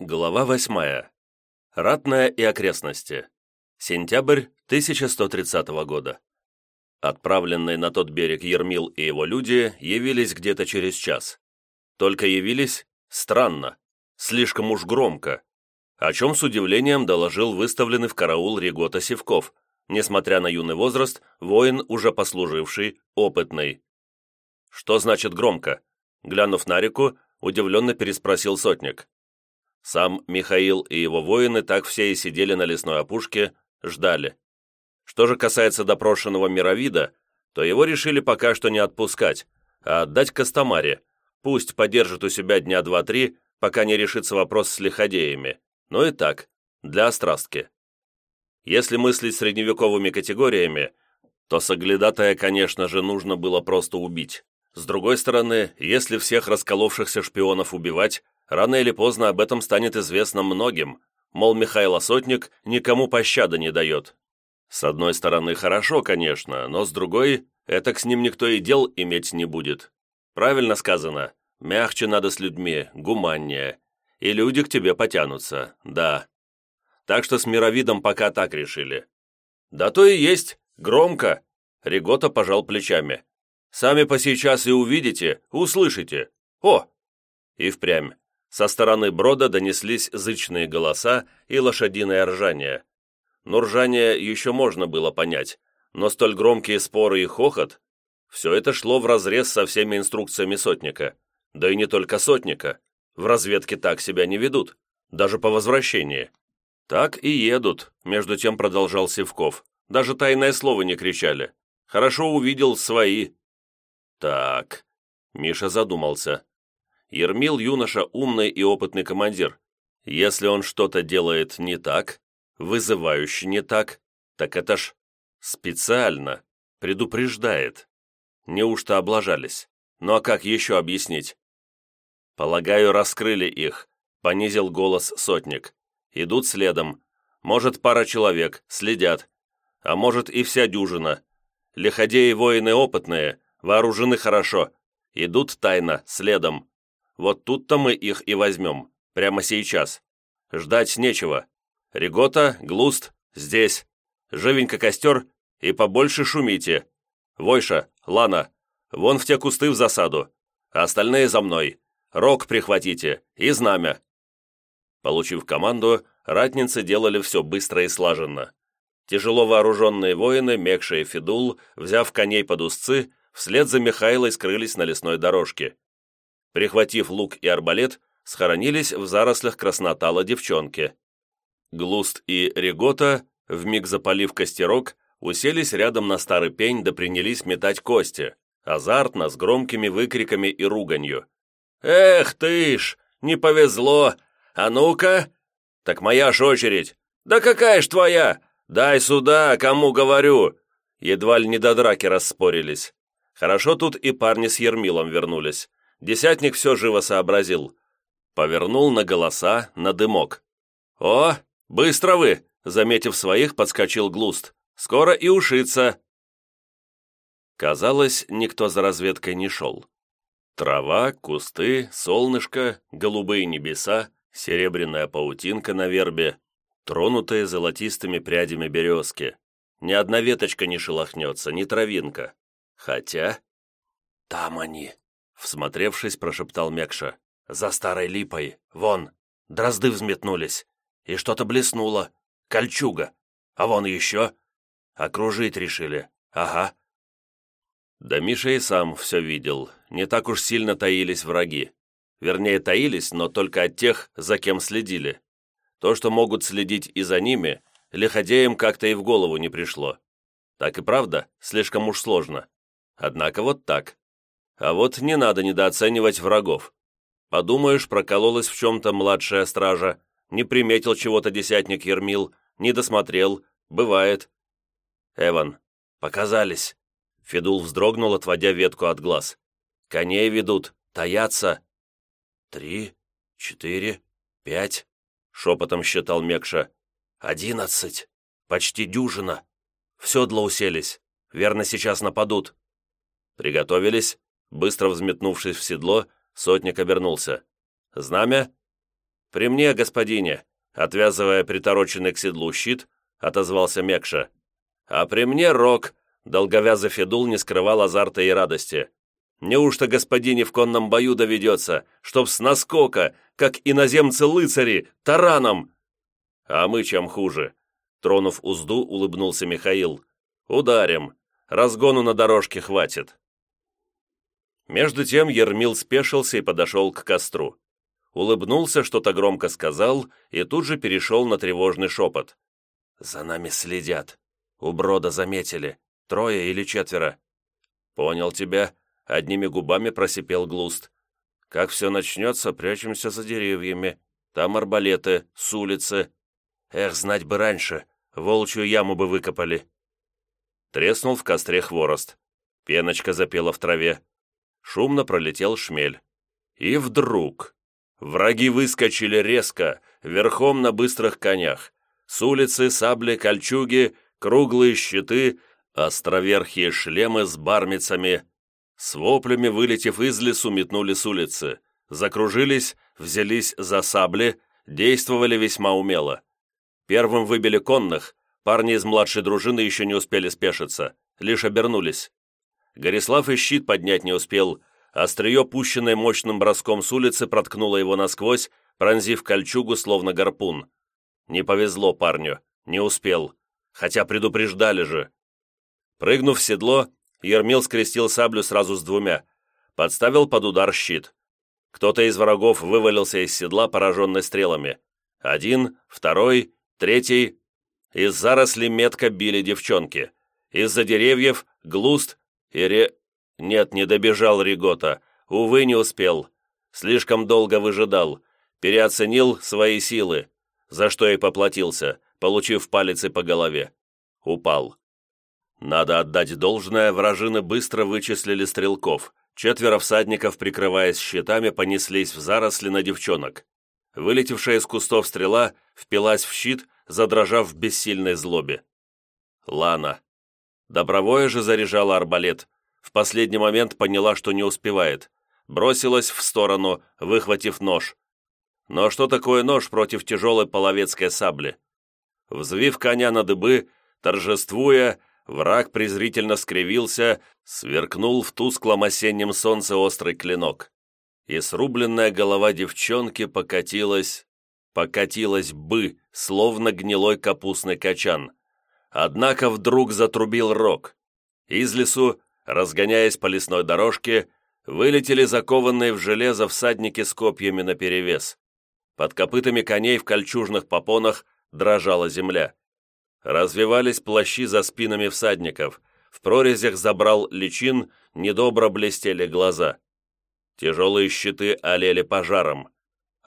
Глава восьмая. Ратная и окрестности. Сентябрь 1130 года. Отправленные на тот берег Ермил и его люди явились где-то через час. Только явились странно, слишком уж громко, о чем с удивлением доложил выставленный в караул Регота Севков, несмотря на юный возраст, воин, уже послуживший, опытный. «Что значит громко?» Глянув на реку, удивленно переспросил сотник. Сам Михаил и его воины так все и сидели на лесной опушке, ждали. Что же касается допрошенного мировида, то его решили пока что не отпускать, а отдать Костомаре. Пусть подержит у себя дня два-три, пока не решится вопрос с лиходеями. Ну и так, для острастки. Если мыслить средневековыми категориями, то соглядатая, конечно же, нужно было просто убить. С другой стороны, если всех расколовшихся шпионов убивать, рано или поздно об этом станет известно многим, мол, Михаил Сотник никому пощады не дает. С одной стороны, хорошо, конечно, но с другой, это с ним никто и дел иметь не будет. Правильно сказано, мягче надо с людьми, гуманнее, и люди к тебе потянутся, да. Так что с мировидом пока так решили. Да то и есть, громко, Ригота пожал плечами. Сами по сейчас и увидите, услышите. О!» И впрямь. Со стороны брода донеслись зычные голоса и лошадиное ржание. Но ржание еще можно было понять, но столь громкие споры и хохот – все это шло вразрез со всеми инструкциями сотника. Да и не только сотника. В разведке так себя не ведут, даже по возвращении. Так и едут, между тем продолжал Севков. Даже тайное слово не кричали. Хорошо увидел свои, «Так...» Миша задумался. Ермил юноша умный и опытный командир. Если он что-то делает не так, вызывающе не так, так это ж специально, предупреждает. Неужто облажались? Ну а как еще объяснить? Полагаю, раскрыли их, понизил голос сотник. Идут следом. Может, пара человек, следят. А может, и вся дюжина. Лиходеи воины опытные, Вооружены хорошо. Идут тайно, следом. Вот тут-то мы их и возьмем. Прямо сейчас. Ждать нечего. Регота, Глуст, здесь. Живенько костер и побольше шумите. Войша, Лана, вон в те кусты в засаду. Остальные за мной. Рог прихватите и знамя». Получив команду, ратницы делали все быстро и слаженно. Тяжело вооруженные воины, Мекша и Федул, взяв коней под узцы, вслед за Михайлой скрылись на лесной дорожке. Прихватив лук и арбалет, схоронились в зарослях краснотала девчонки. Глуст и Регота, вмиг запалив костерок, уселись рядом на старый пень да принялись метать кости, азартно, с громкими выкриками и руганью. «Эх ты ж, не повезло! А ну-ка!» «Так моя ж очередь!» «Да какая ж твоя? Дай сюда, кому говорю!» Едва ли не до драки расспорились. Хорошо тут и парни с Ермилом вернулись. Десятник все живо сообразил. Повернул на голоса, на дымок. «О, быстро вы!» Заметив своих, подскочил Глуст. «Скоро и ушиться!» Казалось, никто за разведкой не шел. Трава, кусты, солнышко, голубые небеса, серебряная паутинка на вербе, тронутые золотистыми прядями березки. Ни одна веточка не шелохнется, ни травинка. Хотя... Там они, всмотревшись, прошептал Мекша. За старой липой, вон, дрозды взметнулись. И что-то блеснуло. Кольчуга. А вон еще. Окружить решили. Ага. Да Миша и сам все видел. Не так уж сильно таились враги. Вернее, таились, но только от тех, за кем следили. То, что могут следить и за ними, лиходеям как-то и в голову не пришло. Так и правда, слишком уж сложно. Однако вот так. А вот не надо недооценивать врагов. Подумаешь, прокололась в чем-то младшая стража, не приметил чего-то десятник Ермил, не досмотрел, бывает. Эван, показались. Федул вздрогнул, отводя ветку от глаз. Коней ведут, таятся. Три, четыре, пять, шепотом считал Мекша. Одиннадцать, почти дюжина. В седло уселись, верно сейчас нападут. «Приготовились?» Быстро взметнувшись в седло, сотник обернулся. «Знамя?» «При мне, господине», отвязывая притороченный к седлу щит, отозвался Мекша. «А при мне Рок», долговязый Федул не скрывал азарта и радости. «Неужто господине в конном бою доведется, чтоб с наскока, как иноземцы-лыцари, тараном?» «А мы чем хуже?» Тронув узду, улыбнулся Михаил. «Ударим. Разгону на дорожке хватит». Между тем Ермил спешился и подошел к костру. Улыбнулся, что-то громко сказал и тут же перешел на тревожный шепот. «За нами следят. У брода заметили. Трое или четверо». «Понял тебя», — одними губами просипел Глуст. «Как все начнется, прячемся за деревьями. Там арбалеты, с улицы. Эх, знать бы раньше, волчью яму бы выкопали». Треснул в костре хворост. Пеночка запела в траве. Шумно пролетел шмель. И вдруг... Враги выскочили резко, верхом на быстрых конях. С улицы сабли, кольчуги, круглые щиты, островерхие шлемы с бармицами. С воплями, вылетев из лесу, метнули с улицы. Закружились, взялись за сабли, действовали весьма умело. Первым выбили конных, парни из младшей дружины еще не успели спешиться, лишь обернулись. Горислав и щит поднять не успел, острие, пущенное мощным броском с улицы, проткнуло его насквозь, пронзив кольчугу, словно гарпун. Не повезло парню, не успел, хотя предупреждали же. Прыгнув в седло, Ермил скрестил саблю сразу с двумя, подставил под удар щит. Кто-то из врагов вывалился из седла, пораженный стрелами. Один, второй, третий. Из заросли метко били девчонки. Из-за деревьев глуст и ре... Нет, не добежал Ригота. Увы, не успел. Слишком долго выжидал. Переоценил свои силы, за что и поплатился, получив палец по голове. Упал. Надо отдать должное, вражины быстро вычислили стрелков. Четверо всадников, прикрываясь щитами, понеслись в заросли на девчонок. Вылетевшая из кустов стрела впилась в щит, задрожав в бессильной злобе. Лана. Добровое же заряжала арбалет. В последний момент поняла, что не успевает. Бросилась в сторону, выхватив нож. Но что такое нож против тяжелой половецкой сабли? Взвив коня на дыбы, торжествуя, Враг презрительно скривился, сверкнул в тусклом осеннем солнце острый клинок. И срубленная голова девчонки покатилась, покатилась бы, словно гнилой капустный качан. Однако вдруг затрубил рог. Из лесу, разгоняясь по лесной дорожке, вылетели закованные в железо всадники с копьями наперевес. Под копытами коней в кольчужных попонах дрожала земля. Развивались плащи за спинами всадников, в прорезях забрал личин, недобро блестели глаза. Тяжелые щиты олели пожаром.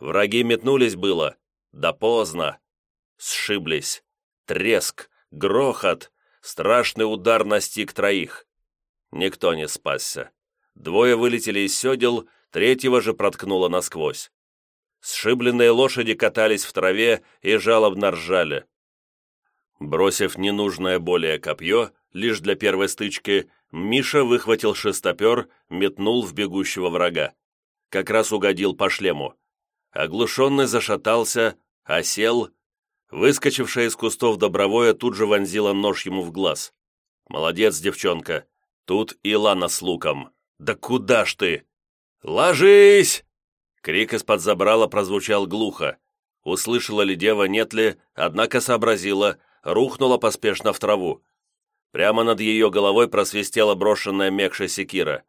Враги метнулись было, да поздно. Сшиблись. Треск, грохот, страшный удар настиг троих. Никто не спасся. Двое вылетели из седел, третьего же проткнуло насквозь. Сшибленные лошади катались в траве и жалобно ржали. Бросив ненужное более копье, лишь для первой стычки, Миша выхватил шестопер, метнул в бегущего врага. Как раз угодил по шлему. Оглушенный зашатался, осел. Выскочившая из кустов добровое тут же вонзила нож ему в глаз. «Молодец, девчонка. Тут и Лана с луком. Да куда ж ты?» «Ложись!» Крик из-под забрала прозвучал глухо. Услышала ли дева, нет ли, однако сообразила — рухнула поспешно в траву. Прямо над ее головой просвистела брошенная мекша секира.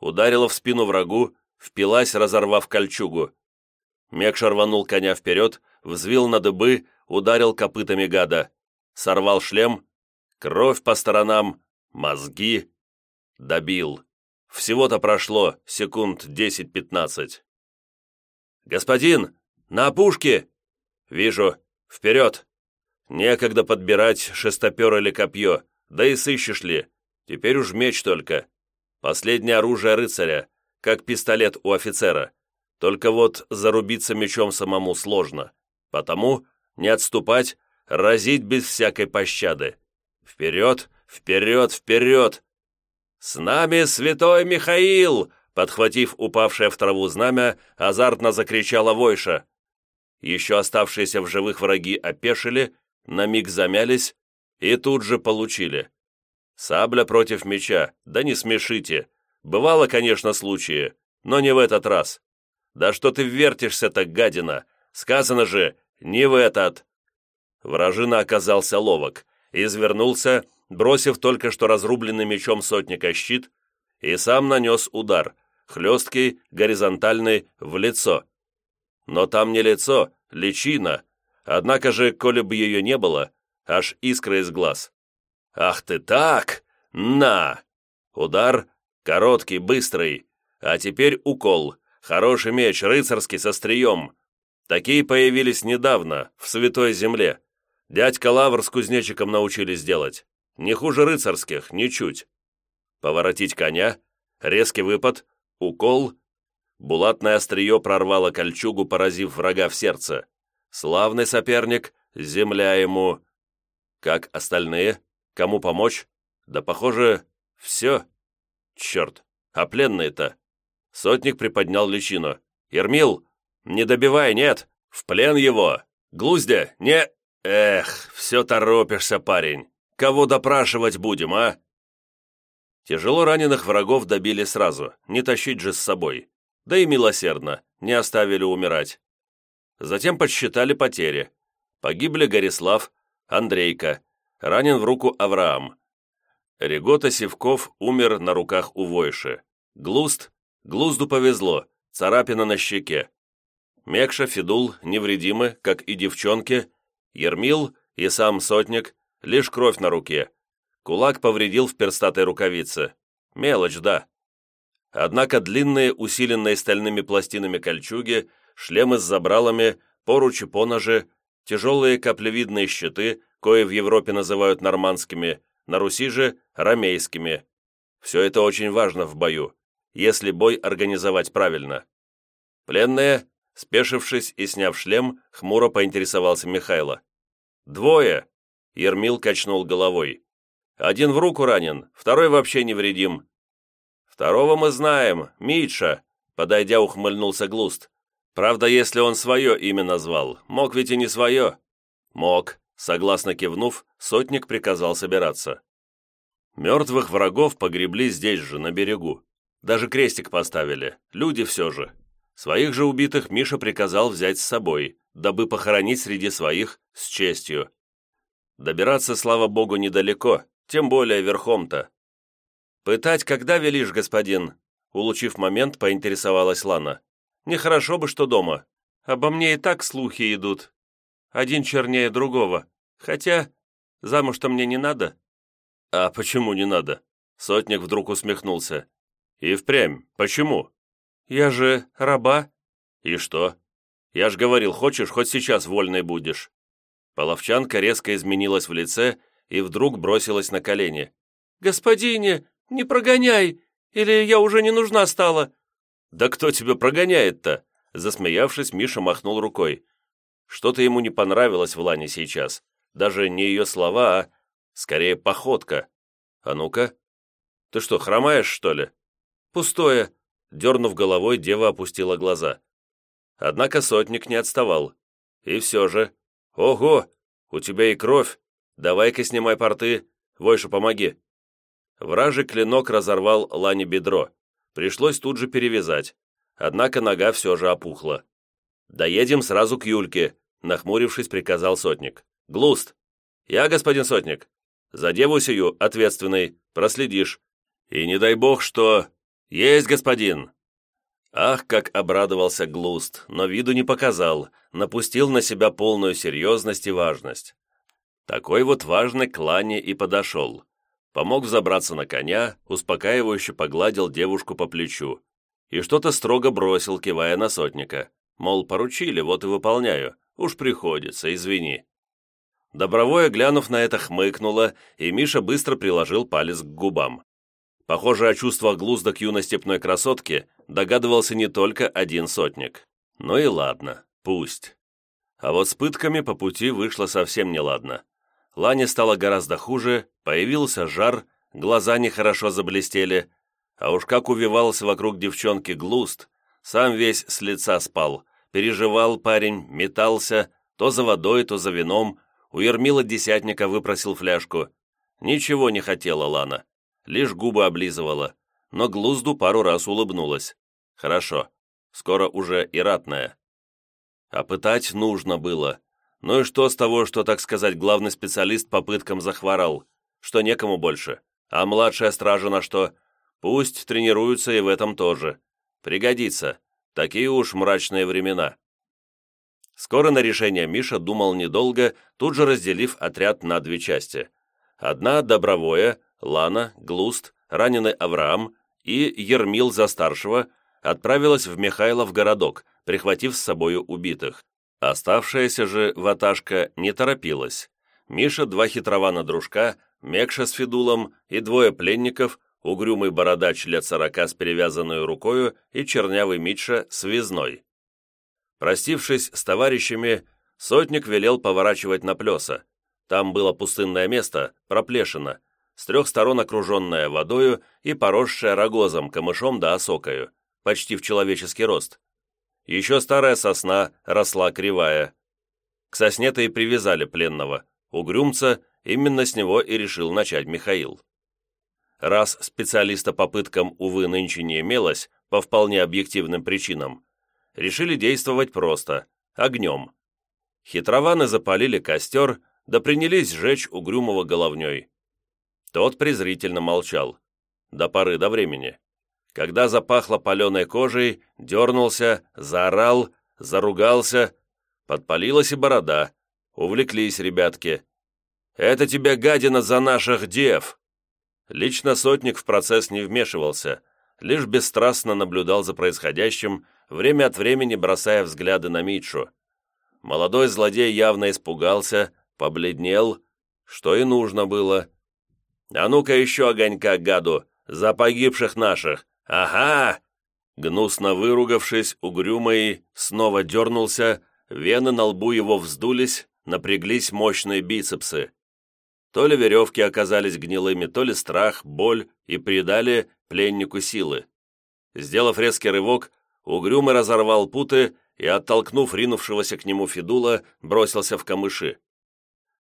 Ударила в спину врагу, впилась, разорвав кольчугу. Мекша рванул коня вперед, взвил на дыбы, ударил копытами гада. Сорвал шлем, кровь по сторонам, мозги. Добил. Всего-то прошло секунд десять-пятнадцать. «Господин! На опушке!» «Вижу. Вперед!» Некогда подбирать шестопер или копье, да и сыщешь ли. Теперь уж меч только. Последнее оружие рыцаря, как пистолет у офицера. Только вот зарубиться мечом самому сложно. Потому не отступать, разить без всякой пощады. Вперед, вперед, вперед! «С нами святой Михаил!» Подхватив упавшее в траву знамя, азартно закричала Войша. еще оставшиеся в живых враги опешили, на миг замялись и тут же получили. Сабля против меча, да не смешите. Бывало, конечно, случаи, но не в этот раз. Да что ты вертишься так, гадина? Сказано же, не в этот. Вражина оказался ловок, извернулся, бросив только что разрубленный мечом сотника щит, и сам нанес удар, хлесткий, горизонтальный, в лицо. Но там не лицо, личина, однако же, коли бы ее не было, аж искра из глаз. «Ах ты так! На!» Удар, короткий, быстрый, а теперь укол, хороший меч, рыцарский, со стрием. Такие появились недавно, в Святой Земле. Дядька Лавр с кузнечиком научились делать. Не хуже рыцарских, ничуть. Поворотить коня, резкий выпад, укол. Булатное острие прорвало кольчугу, поразив врага в сердце. Славный соперник, земля ему. Как остальные? Кому помочь? Да, похоже, все. Черт, а пленные-то? Сотник приподнял личину. «Ермил, не добивай, нет! В плен его! Глуздя, не...» «Эх, все торопишься, парень! Кого допрашивать будем, а?» Тяжело раненых врагов добили сразу, не тащить же с собой. Да и милосердно, не оставили умирать. Затем подсчитали потери. Погибли Горислав, Андрейка, ранен в руку Авраам. Регота Севков умер на руках у Войши. Глуст, Глузду повезло, царапина на щеке. Мекша, Федул невредимы, как и девчонки, Ермил и сам сотник, лишь кровь на руке. Кулак повредил в перстатой рукавице. Мелочь, да. Однако длинные, усиленные стальными пластинами кольчуги, шлемы с забралами, поручи поножи, тяжелые каплевидные щиты, кои в Европе называют нормандскими, на Руси же – ромейскими. Все это очень важно в бою, если бой организовать правильно. Пленные, спешившись и сняв шлем, хмуро поинтересовался Михайло. «Двое!» — Ермил качнул головой. «Один в руку ранен, второй вообще невредим». «Второго мы знаем, Митша», — подойдя ухмыльнулся Глуст. «Правда, если он свое имя назвал, мог ведь и не свое». «Мог», — согласно кивнув, сотник приказал собираться. Мертвых врагов погребли здесь же, на берегу. Даже крестик поставили, люди все же. Своих же убитых Миша приказал взять с собой, дабы похоронить среди своих с честью. Добираться, слава богу, недалеко, тем более верхом-то. «Пытать когда велишь, господин?» Улучив момент, поинтересовалась Лана. «Нехорошо бы, что дома. Обо мне и так слухи идут. Один чернее другого. Хотя замуж-то мне не надо». «А почему не надо?» Сотник вдруг усмехнулся. «И впрямь, почему?» «Я же раба». «И что? Я ж говорил, хочешь, хоть сейчас вольной будешь». Половчанка резко изменилась в лице и вдруг бросилась на колени. «Господине, не прогоняй, или я уже не нужна стала». «Да кто тебя прогоняет-то?» Засмеявшись, Миша махнул рукой. Что-то ему не понравилось в Лане сейчас. Даже не ее слова, а скорее походка. А ну-ка. Ты что, хромаешь, что ли? Пустое. Дернув головой, дева опустила глаза. Однако сотник не отставал. И все же. Ого, у тебя и кровь. Давай-ка снимай порты. Войша, помоги. Вражий клинок разорвал Лане бедро. Пришлось тут же перевязать. Однако нога все же опухла. «Доедем сразу к Юльке», — нахмурившись, приказал сотник. «Глуст!» «Я, господин сотник. За деву сию, ответственный, проследишь. И не дай бог, что...» «Есть, господин!» Ах, как обрадовался Глуст, но виду не показал, напустил на себя полную серьезность и важность. Такой вот важный клане и подошел. Помог взобраться на коня, успокаивающе погладил девушку по плечу и что-то строго бросил, кивая на сотника. Мол, поручили, вот и выполняю. Уж приходится, извини. Добровое, глянув на это, хмыкнула, и Миша быстро приложил палец к губам. Похоже, о чувствах к юной степной красотке догадывался не только один сотник. Ну и ладно, пусть. А вот с пытками по пути вышло совсем неладно. Лане стало гораздо хуже, появился жар, глаза нехорошо заблестели, а уж как увивался вокруг девчонки глуст, сам весь с лица спал, Переживал парень, метался, то за водой, то за вином. У Ермила десятника выпросил фляжку. Ничего не хотела Лана, лишь губы облизывала, но Глузду пару раз улыбнулась. Хорошо, скоро уже и ратная. А пытать нужно было. Ну и что с того, что, так сказать, главный специалист по пыткам захворал? Что некому больше? А младшая стража на что? Пусть тренируются и в этом тоже. Пригодится. Такие уж мрачные времена. Скоро на решение Миша думал недолго, тут же разделив отряд на две части. Одна – Добровое, Лана, Глуст, раненый Авраам и Ермил за старшего отправилась в Михайлов городок, прихватив с собою убитых. Оставшаяся же ваташка не торопилась. Миша, два хитрована дружка, Мекша с Федулом и двое пленников, угрюмый бородач лет сорока с перевязанной рукою и чернявый Митша с визной. Простившись с товарищами, сотник велел поворачивать на плеса. Там было пустынное место, проплешина, с трех сторон окруженное водою и поросшее рогозом, камышом да осокою, почти в человеческий рост. Еще старая сосна росла кривая. К сосне-то и привязали пленного, угрюмца, именно с него и решил начать Михаил. Раз специалиста по пыткам, увы, нынче не имелось, по вполне объективным причинам, решили действовать просто, огнем. Хитрованы запалили костер, да принялись сжечь угрюмого головней. Тот презрительно молчал. До поры до времени. Когда запахло паленой кожей, дернулся, заорал, заругался. Подпалилась и борода. Увлеклись ребятки. «Это тебе гадина за наших дев!» Лично сотник в процесс не вмешивался, лишь бесстрастно наблюдал за происходящим, время от времени бросая взгляды на Митшу. Молодой злодей явно испугался, побледнел, что и нужно было. «А ну-ка еще огонька, гаду, за погибших наших! Ага!» Гнусно выругавшись, угрюмый снова дернулся, вены на лбу его вздулись, напряглись мощные бицепсы. То ли веревки оказались гнилыми, то ли страх, боль и придали пленнику силы. Сделав резкий рывок, угрюмый разорвал путы и, оттолкнув ринувшегося к нему Федула, бросился в камыши.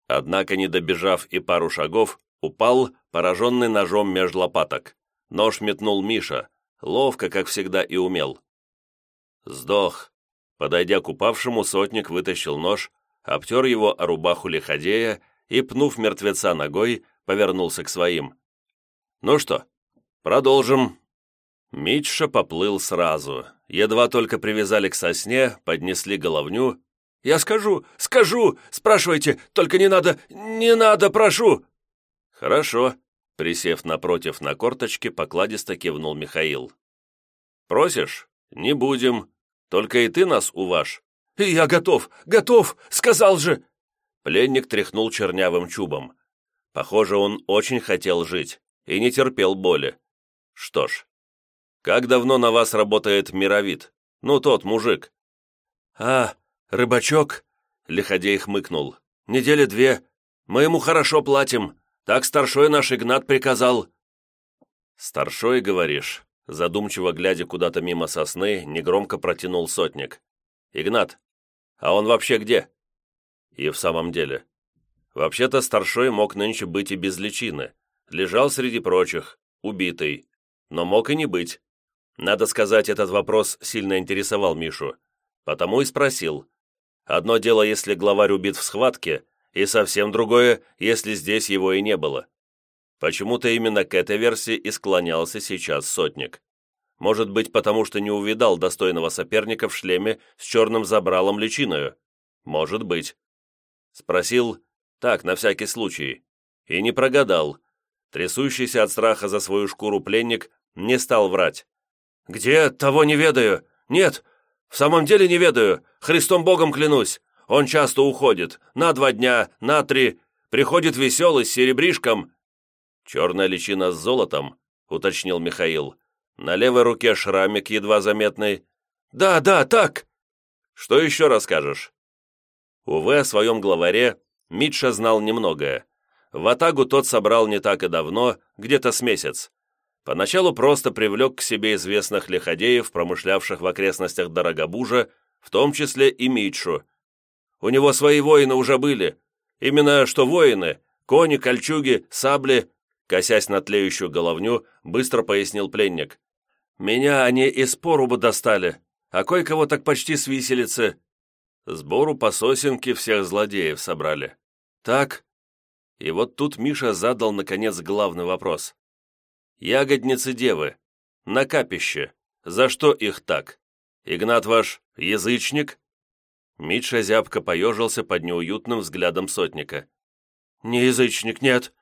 Однако, не добежав и пару шагов, упал, пораженный ножом меж лопаток. Нож метнул Миша, ловко, как всегда, и умел. Сдох. Подойдя к упавшему, сотник вытащил нож, обтер его о рубаху лиходея и, пнув мертвеца ногой, повернулся к своим. «Ну что, продолжим». Митша поплыл сразу. Едва только привязали к сосне, поднесли головню. «Я скажу, скажу! Спрашивайте, только не надо, не надо, прошу!» «Хорошо», — присев напротив на корточке, покладисто кивнул Михаил. «Просишь? Не будем. Только и ты нас уваж». «Я готов, готов, сказал же!» Пленник тряхнул чернявым чубом. Похоже, он очень хотел жить и не терпел боли. Что ж, как давно на вас работает мировид? Ну, тот мужик. А, рыбачок, Лиходей хмыкнул. Недели две. Мы ему хорошо платим. Так старшой наш Игнат приказал. Старшой, говоришь? Задумчиво глядя куда-то мимо сосны, негромко протянул сотник. «Игнат, а он вообще где?» И в самом деле. Вообще-то старшой мог нынче быть и без личины. Лежал среди прочих, убитый. Но мог и не быть. Надо сказать, этот вопрос сильно интересовал Мишу. Потому и спросил. Одно дело, если главарь убит в схватке, и совсем другое, если здесь его и не было. Почему-то именно к этой версии и склонялся сейчас сотник. Может быть, потому что не увидал достойного соперника в шлеме с черным забралом личиною. Может быть. Спросил, так, на всякий случай. И не прогадал. Трясущийся от страха за свою шкуру пленник не стал врать. «Где? Того не ведаю. Нет, в самом деле не ведаю. Христом Богом клянусь. Он часто уходит. На два дня, на три. Приходит веселый, с серебришком». «Черная личина с золотом», — уточнил Михаил. «На левой руке шрамик едва заметный». «Да, да, так!» «Что еще расскажешь?» Увы, о своем главаре Митша знал немногое. В Атагу тот собрал не так и давно, где-то с месяц. Поначалу просто привлек к себе известных лиходеев, промышлявших в окрестностях Дорогобужа, в том числе и Митшу. У него свои воины уже были. Именно что воины, кони, кольчуги, сабли, косясь на тлеющую головню, быстро пояснил пленник. Меня они из поруба достали, а кое-кого так почти с виселицы. Сбору по сосенке всех злодеев собрали. Так? И вот тут Миша задал, наконец, главный вопрос. Ягодницы девы. На капище. За что их так? Игнат ваш язычник?» Митша зябко поежился под неуютным взглядом сотника. «Не язычник, нет.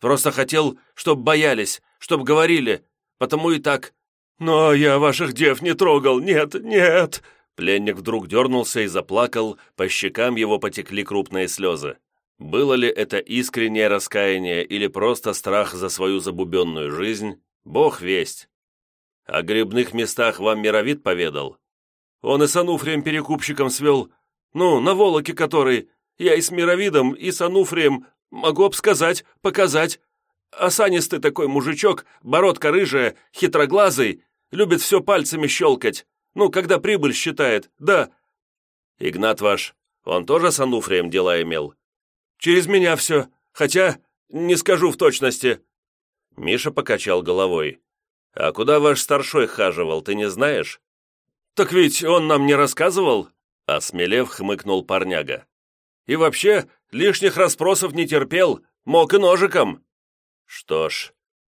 Просто хотел, чтоб боялись, чтоб говорили, потому и так. Но я ваших дев не трогал, нет, нет!» Пленник вдруг дернулся и заплакал, по щекам его потекли крупные слезы. Было ли это искреннее раскаяние или просто страх за свою забубенную жизнь, бог весть. О грибных местах вам Мировид поведал? Он и с Ануфрием перекупщиком свел. Ну, на Волоке который. Я и с Мировидом, и с Ануфрием могу обсказать, показать. Осанистый такой мужичок, бородка рыжая, хитроглазый, любит все пальцами щелкать. Ну, когда прибыль считает, да. Игнат ваш, он тоже с Ануфрием дела имел? Через меня все, хотя не скажу в точности. Миша покачал головой. «А куда ваш старшой хаживал, ты не знаешь?» «Так ведь он нам не рассказывал?» Осмелев, хмыкнул парняга. «И вообще, лишних расспросов не терпел, мог и ножиком». «Что ж,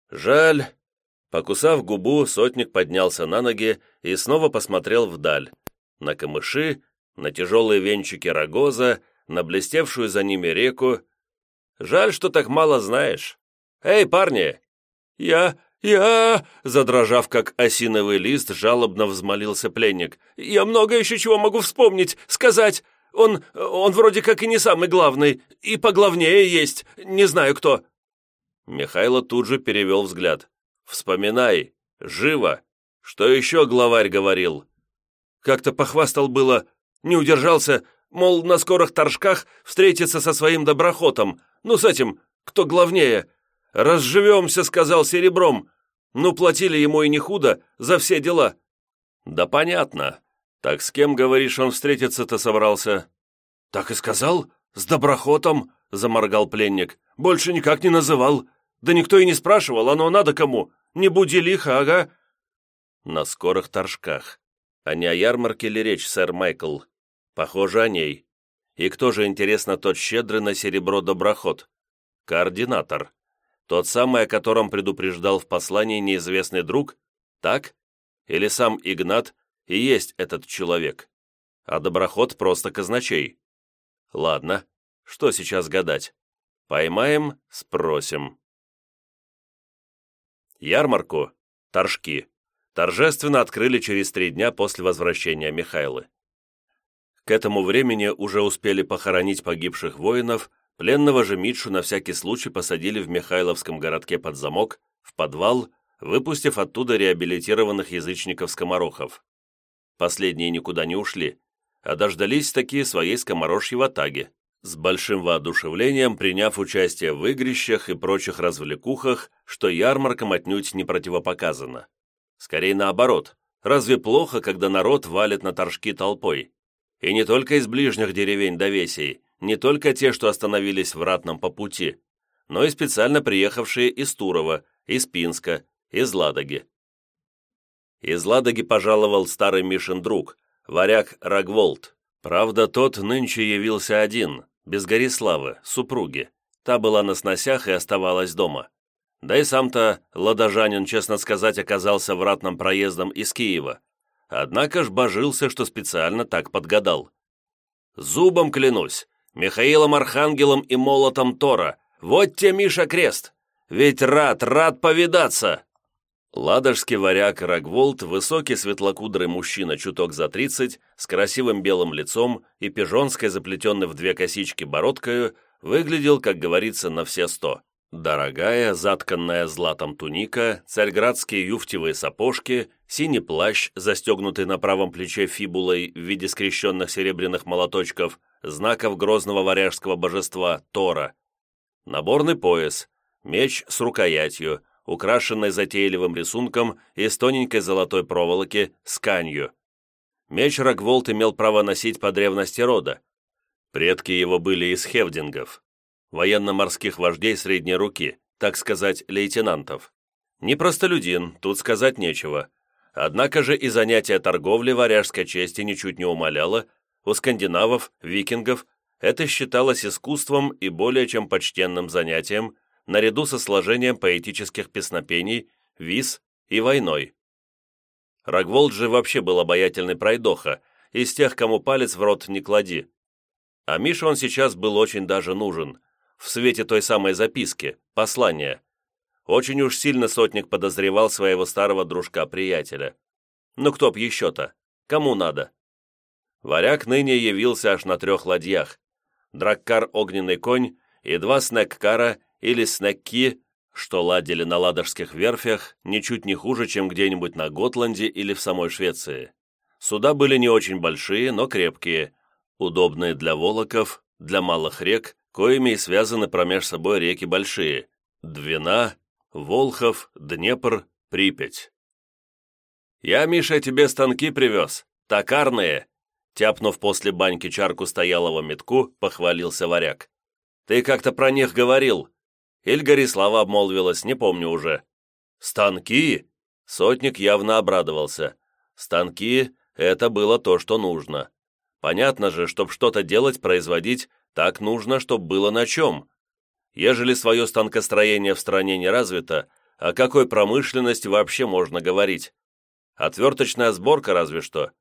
жаль». Покусав губу, сотник поднялся на ноги и снова посмотрел вдаль. На камыши, на тяжелые венчики рогоза, на блестевшую за ними реку. «Жаль, что так мало знаешь. Эй, парни!» «Я... «Я...» — задрожав, как осиновый лист, жалобно взмолился пленник. «Я много еще чего могу вспомнить, сказать. Он... он вроде как и не самый главный, и поглавнее есть, не знаю кто». Михайло тут же перевел взгляд. «Вспоминай, живо. Что еще главарь говорил?» Как-то похвастал было, не удержался, мол, на скорых торжках встретиться со своим доброхотом, ну, с этим, кто главнее, «Разживемся», — сказал серебром. «Ну, платили ему и не худо за все дела». «Да понятно. Так с кем, говоришь, он встретиться-то собрался?» «Так и сказал. С доброхотом», — заморгал пленник. «Больше никак не называл. Да никто и не спрашивал, оно надо кому. Не буди лихо, ага». На скорых торжках. А не о ярмарке ли речь, сэр Майкл? Похоже, о ней. И кто же, интересно, тот щедрый на серебро доброход? Координатор. Тот самый, о котором предупреждал в послании неизвестный друг? Так? Или сам Игнат и есть этот человек? А доброход просто казначей? Ладно, что сейчас гадать? Поймаем, спросим. Ярмарку, торжки, торжественно открыли через три дня после возвращения Михайлы. К этому времени уже успели похоронить погибших воинов Пленного же Митшу на всякий случай посадили в Михайловском городке под замок, в подвал, выпустив оттуда реабилитированных язычников-скоморохов. Последние никуда не ушли, а дождались такие своей скоморожьей ватаги, с большим воодушевлением приняв участие в игрищах и прочих развлекухах, что ярмаркам отнюдь не противопоказано. Скорее наоборот, разве плохо, когда народ валит на торжки толпой? И не только из ближних деревень до весей, не только те, что остановились в Ратном по пути, но и специально приехавшие из Турова, из Пинска, из Ладоги. Из Ладоги пожаловал старый Мишин друг, варяг Рогволд. Правда, тот нынче явился один, без Гориславы, супруги. Та была на сносях и оставалась дома. Да и сам-то ладожанин, честно сказать, оказался в ратном проездом из Киева. Однако ж божился, что специально так подгадал. «Зубом клянусь, Михаилом Архангелом и молотом Тора. Вот те, Миша, крест! Ведь рад, рад повидаться!» Ладожский варяг Рогволд, высокий светлокудрый мужчина чуток за тридцать, с красивым белым лицом и пижонской, заплетенной в две косички бородкою, выглядел, как говорится, на все сто. Дорогая, затканная златом туника, царьградские юфтевые сапожки, синий плащ, застегнутый на правом плече фибулой в виде скрещенных серебряных молоточков, знаков грозного варяжского божества Тора, наборный пояс, меч с рукоятью, украшенный затейливым рисунком из тоненькой золотой проволоки с канью. Меч Рогволд имел право носить по древности рода. Предки его были из хевдингов, военно-морских вождей средней руки, так сказать, лейтенантов. Не простолюдин, тут сказать нечего. Однако же и занятие торговли варяжской чести ничуть не умаляло, у скандинавов, викингов это считалось искусством и более чем почтенным занятием, наряду со сложением поэтических песнопений, виз и войной. Рогволд же вообще был обаятельный пройдоха, из тех, кому палец в рот не клади. А Мише он сейчас был очень даже нужен, в свете той самой записки, послания. Очень уж сильно сотник подозревал своего старого дружка-приятеля. Ну кто б еще-то? Кому надо? Варяг ныне явился аж на трех ладьях. Драккар «Огненный конь» и два снеккара или снекки что ладили на ладожских верфях ничуть не хуже, чем где-нибудь на Готланде или в самой Швеции. Суда были не очень большие, но крепкие, удобные для волоков, для малых рек, коими и связаны промеж собой реки большие – Двина, Волхов, Днепр, Припять. «Я, Миша, тебе станки привез, токарные!» Тяпнув после баньки чарку стоялого метку, похвалился варяг. «Ты как-то про них говорил, Иль слова обмолвилась, не помню уже. «Станки?» Сотник явно обрадовался. «Станки — это было то, что нужно. Понятно же, чтобы что-то делать, производить, так нужно, чтобы было на чем. Ежели свое станкостроение в стране не развито, о какой промышленности вообще можно говорить? Отверточная сборка разве что».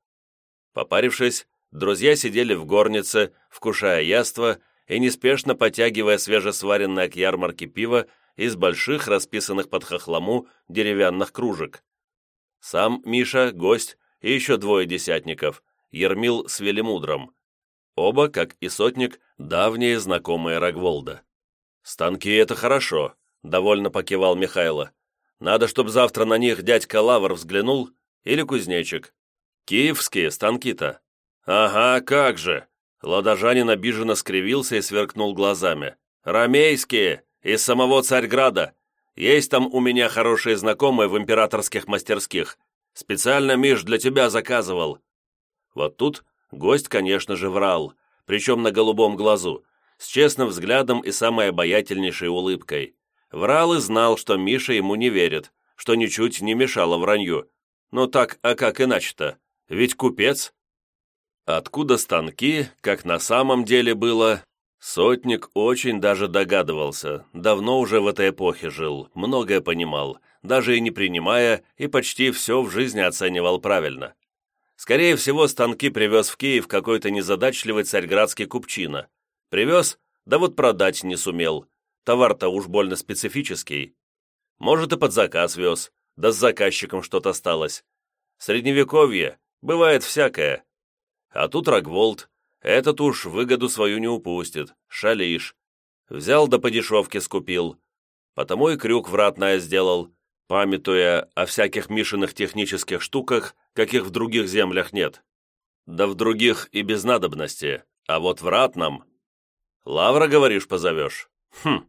Попарившись, друзья сидели в горнице, вкушая яство и неспешно потягивая свежесваренное к ярмарке пиво из больших, расписанных под хохлому, деревянных кружек. Сам Миша, гость и еще двое десятников, Ермил с Велимудром. Оба, как и сотник, давние знакомые Рогволда. «Станки — это хорошо», — довольно покивал Михайло. «Надо, чтобы завтра на них дядька Лавр взглянул или кузнечик. Киевские станки-то». «Ага, как же!» Ладожанин обиженно скривился и сверкнул глазами. «Ромейские! Из самого Царьграда! Есть там у меня хорошие знакомые в императорских мастерских. Специально, Миш, для тебя заказывал». Вот тут гость, конечно же, врал, причем на голубом глазу, с честным взглядом и самой обаятельнейшей улыбкой. Врал и знал, что Миша ему не верит, что ничуть не мешало вранью. Но так, а как иначе-то? Ведь купец, Откуда станки, как на самом деле было, сотник очень даже догадывался, давно уже в этой эпохе жил, многое понимал, даже и не принимая, и почти все в жизни оценивал правильно. Скорее всего, станки привез в Киев какой-то незадачливый царьградский купчина. Привез, да вот продать не сумел. Товар-то уж больно специфический. Может, и под заказ вез, да с заказчиком что-то сталось. Средневековье, бывает всякое. А тут Рогволд, этот уж выгоду свою не упустит, шалиш. Взял да по дешевке скупил. Потому и крюк вратная сделал, памятуя о всяких Мишиных технических штуках, каких в других землях нет. Да в других и без надобности, а вот в ратном... Лавра, говоришь, позовешь? Хм.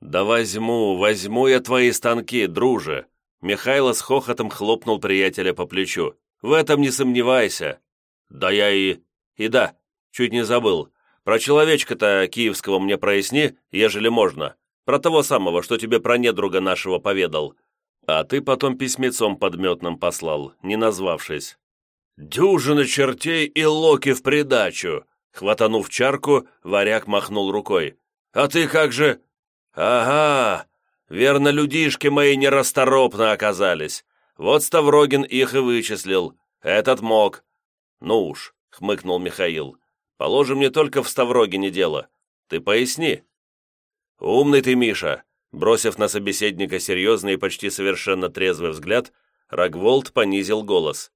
Да возьму, возьму я твои станки, друже. Михайло с хохотом хлопнул приятеля по плечу. В этом не сомневайся. «Да я и... и да, чуть не забыл. Про человечка-то киевского мне проясни, ежели можно. Про того самого, что тебе про недруга нашего поведал. А ты потом письмецом подметным послал, не назвавшись». «Дюжина чертей и локи в придачу!» Хватанув чарку, варяг махнул рукой. «А ты как же...» «Ага, верно, людишки мои нерасторопно оказались. Вот Ставрогин их и вычислил. Этот мог. «Ну уж», — хмыкнул Михаил, — «положим, не только в Ставрогине дело. Ты поясни». «Умный ты, Миша», — бросив на собеседника серьезный и почти совершенно трезвый взгляд, Рогволд понизил голос.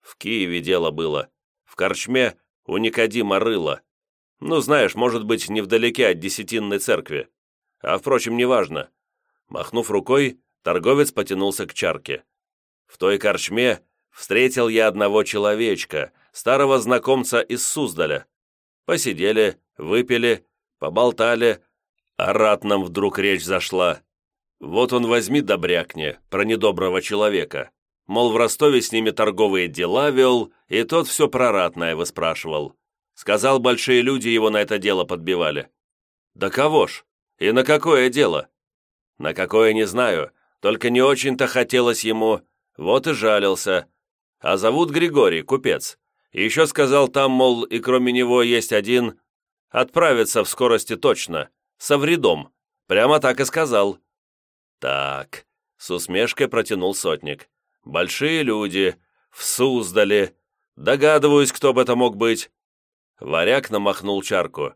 «В Киеве дело было. В Корчме у Никодима рыло. Ну, знаешь, может быть, невдалеке от Десятинной церкви. А, впрочем, неважно». Махнув рукой, торговец потянулся к чарке. «В той корчме встретил я одного человечка, старого знакомца из Суздаля. Посидели, выпили, поболтали, а ратном вдруг речь зашла. Вот он возьми добрякне про недоброго человека. мол, в Ростове с ними торговые дела вел, и тот все про ратное выспрашивал. Сказал, большие люди его на это дело подбивали. Да кого ж? И на какое дело? На какое не знаю, только не очень-то хотелось ему, вот и жалился. А зовут Григорий, купец. Еще сказал там, мол, и кроме него есть один. Отправится в скорости точно, со вредом. Прямо так и сказал. Так, с усмешкой протянул сотник. Большие люди, в Суздале. Догадываюсь, кто бы это мог быть. Варяг намахнул чарку.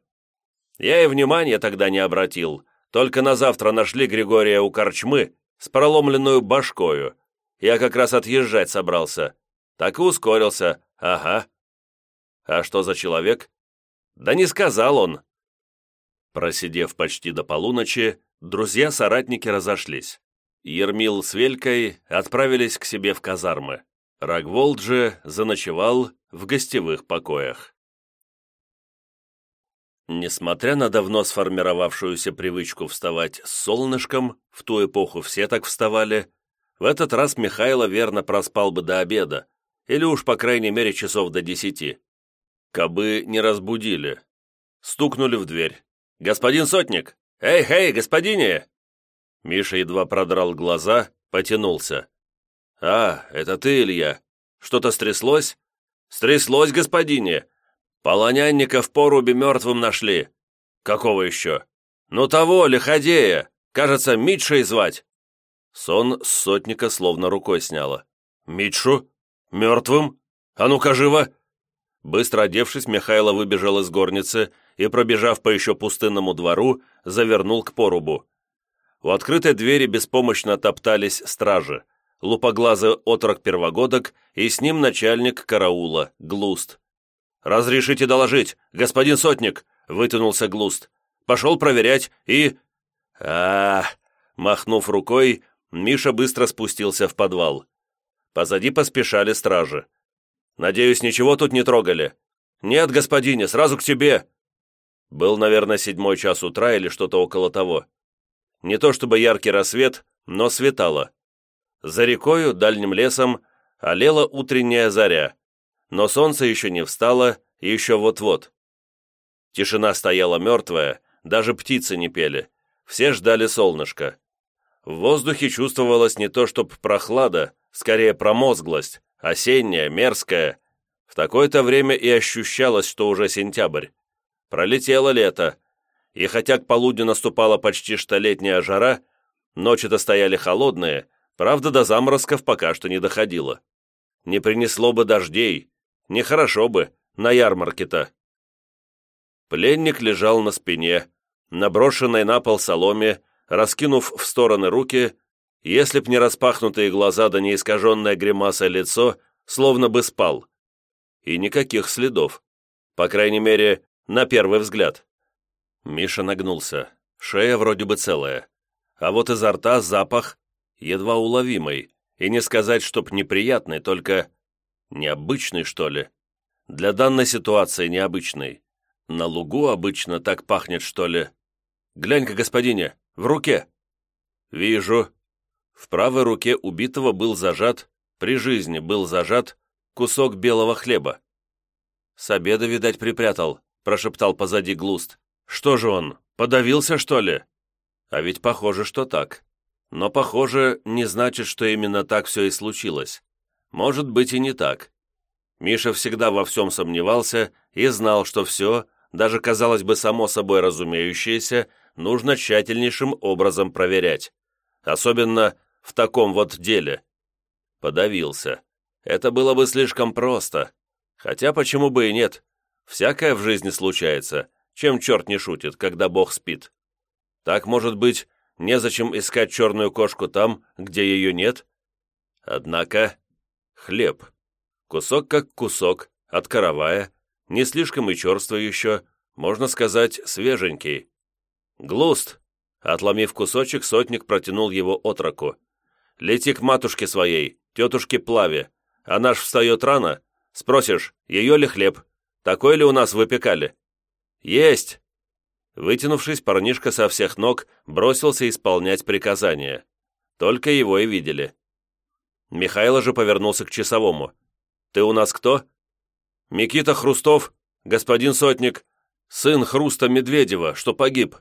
Я и внимания тогда не обратил, только на завтра нашли Григория у корчмы с проломленную башкою. Я как раз отъезжать собрался. Так и ускорился, ага. А что за человек? Да не сказал он. Просидев почти до полуночи, друзья-соратники разошлись. Ермил с Велькой отправились к себе в казармы. Рогволд же заночевал в гостевых покоях. Несмотря на давно сформировавшуюся привычку вставать с солнышком, в ту эпоху все так вставали, в этот раз Михайло верно проспал бы до обеда, или уж по крайней мере часов до десяти. Кабы не разбудили. Стукнули в дверь. «Господин Сотник! Эй, эй, господине!» Миша едва продрал глаза, потянулся. «А, это ты, Илья. Что-то стряслось?» «Стряслось, господине. Полонянника в порубе мертвым нашли. Какого еще? Ну того, лиходея. Кажется, Митшей звать. Сон с сотника словно рукой сняло. Митшу? Мертвым? А ну-ка живо! Быстро одевшись, Михайло выбежал из горницы и, пробежав по еще пустынному двору, завернул к порубу. У открытой двери беспомощно топтались стражи, лупоглазый отрок первогодок и с ним начальник караула, Глуст. «Разрешите доложить, господин Сотник!» — вытянулся Глуст. «Пошел проверять и...» а, Махнув рукой, Миша быстро спустился в подвал. Позади поспешали стражи. «Надеюсь, ничего тут не трогали?» «Нет, господине, сразу к тебе!» Был, наверное, седьмой час утра или что-то около того. Не то чтобы яркий рассвет, но светало. За рекою, дальним лесом, олела утренняя заря но солнце еще не встало, еще вот-вот. Тишина стояла мертвая, даже птицы не пели, все ждали солнышка. В воздухе чувствовалось не то чтоб прохлада, скорее промозглость, осенняя, мерзкая. В такое-то время и ощущалось, что уже сентябрь. Пролетело лето, и хотя к полудню наступала почти что летняя жара, ночи-то стояли холодные, правда, до заморозков пока что не доходило. Не принесло бы дождей, Нехорошо бы, на ярмарке-то. Пленник лежал на спине, наброшенной на пол соломе, раскинув в стороны руки, если б не распахнутые глаза да не искаженное гримаса лицо, словно бы спал. И никаких следов. По крайней мере, на первый взгляд. Миша нагнулся. Шея вроде бы целая. А вот изо рта запах едва уловимый. И не сказать, чтоб неприятный, только Необычный, что ли? Для данной ситуации необычный. На лугу обычно так пахнет, что ли? Глянь-ка, господине, в руке. Вижу. В правой руке убитого был зажат, при жизни был зажат, кусок белого хлеба. С обеда, видать, припрятал, прошептал позади Глуст. Что же он, подавился, что ли? А ведь похоже, что так. Но похоже, не значит, что именно так все и случилось. Может быть и не так. Миша всегда во всем сомневался и знал, что все, даже казалось бы само собой разумеющееся, нужно тщательнейшим образом проверять. Особенно в таком вот деле. Подавился. Это было бы слишком просто. Хотя почему бы и нет. Всякое в жизни случается, чем черт не шутит, когда Бог спит. Так, может быть, незачем искать черную кошку там, где ее нет? Однако Хлеб. Кусок как кусок, от каравая, не слишком и черствый еще, можно сказать, свеженький. Глуст. Отломив кусочек, сотник протянул его отроку. «Лети к матушке своей, тетушке Плаве. Она ж встает рано. Спросишь, ее ли хлеб? Такой ли у нас выпекали?» «Есть!» Вытянувшись, парнишка со всех ног бросился исполнять приказания. Только его и видели. Михайло же повернулся к часовому. «Ты у нас кто?» «Микита Хрустов, господин сотник, сын Хруста Медведева, что погиб».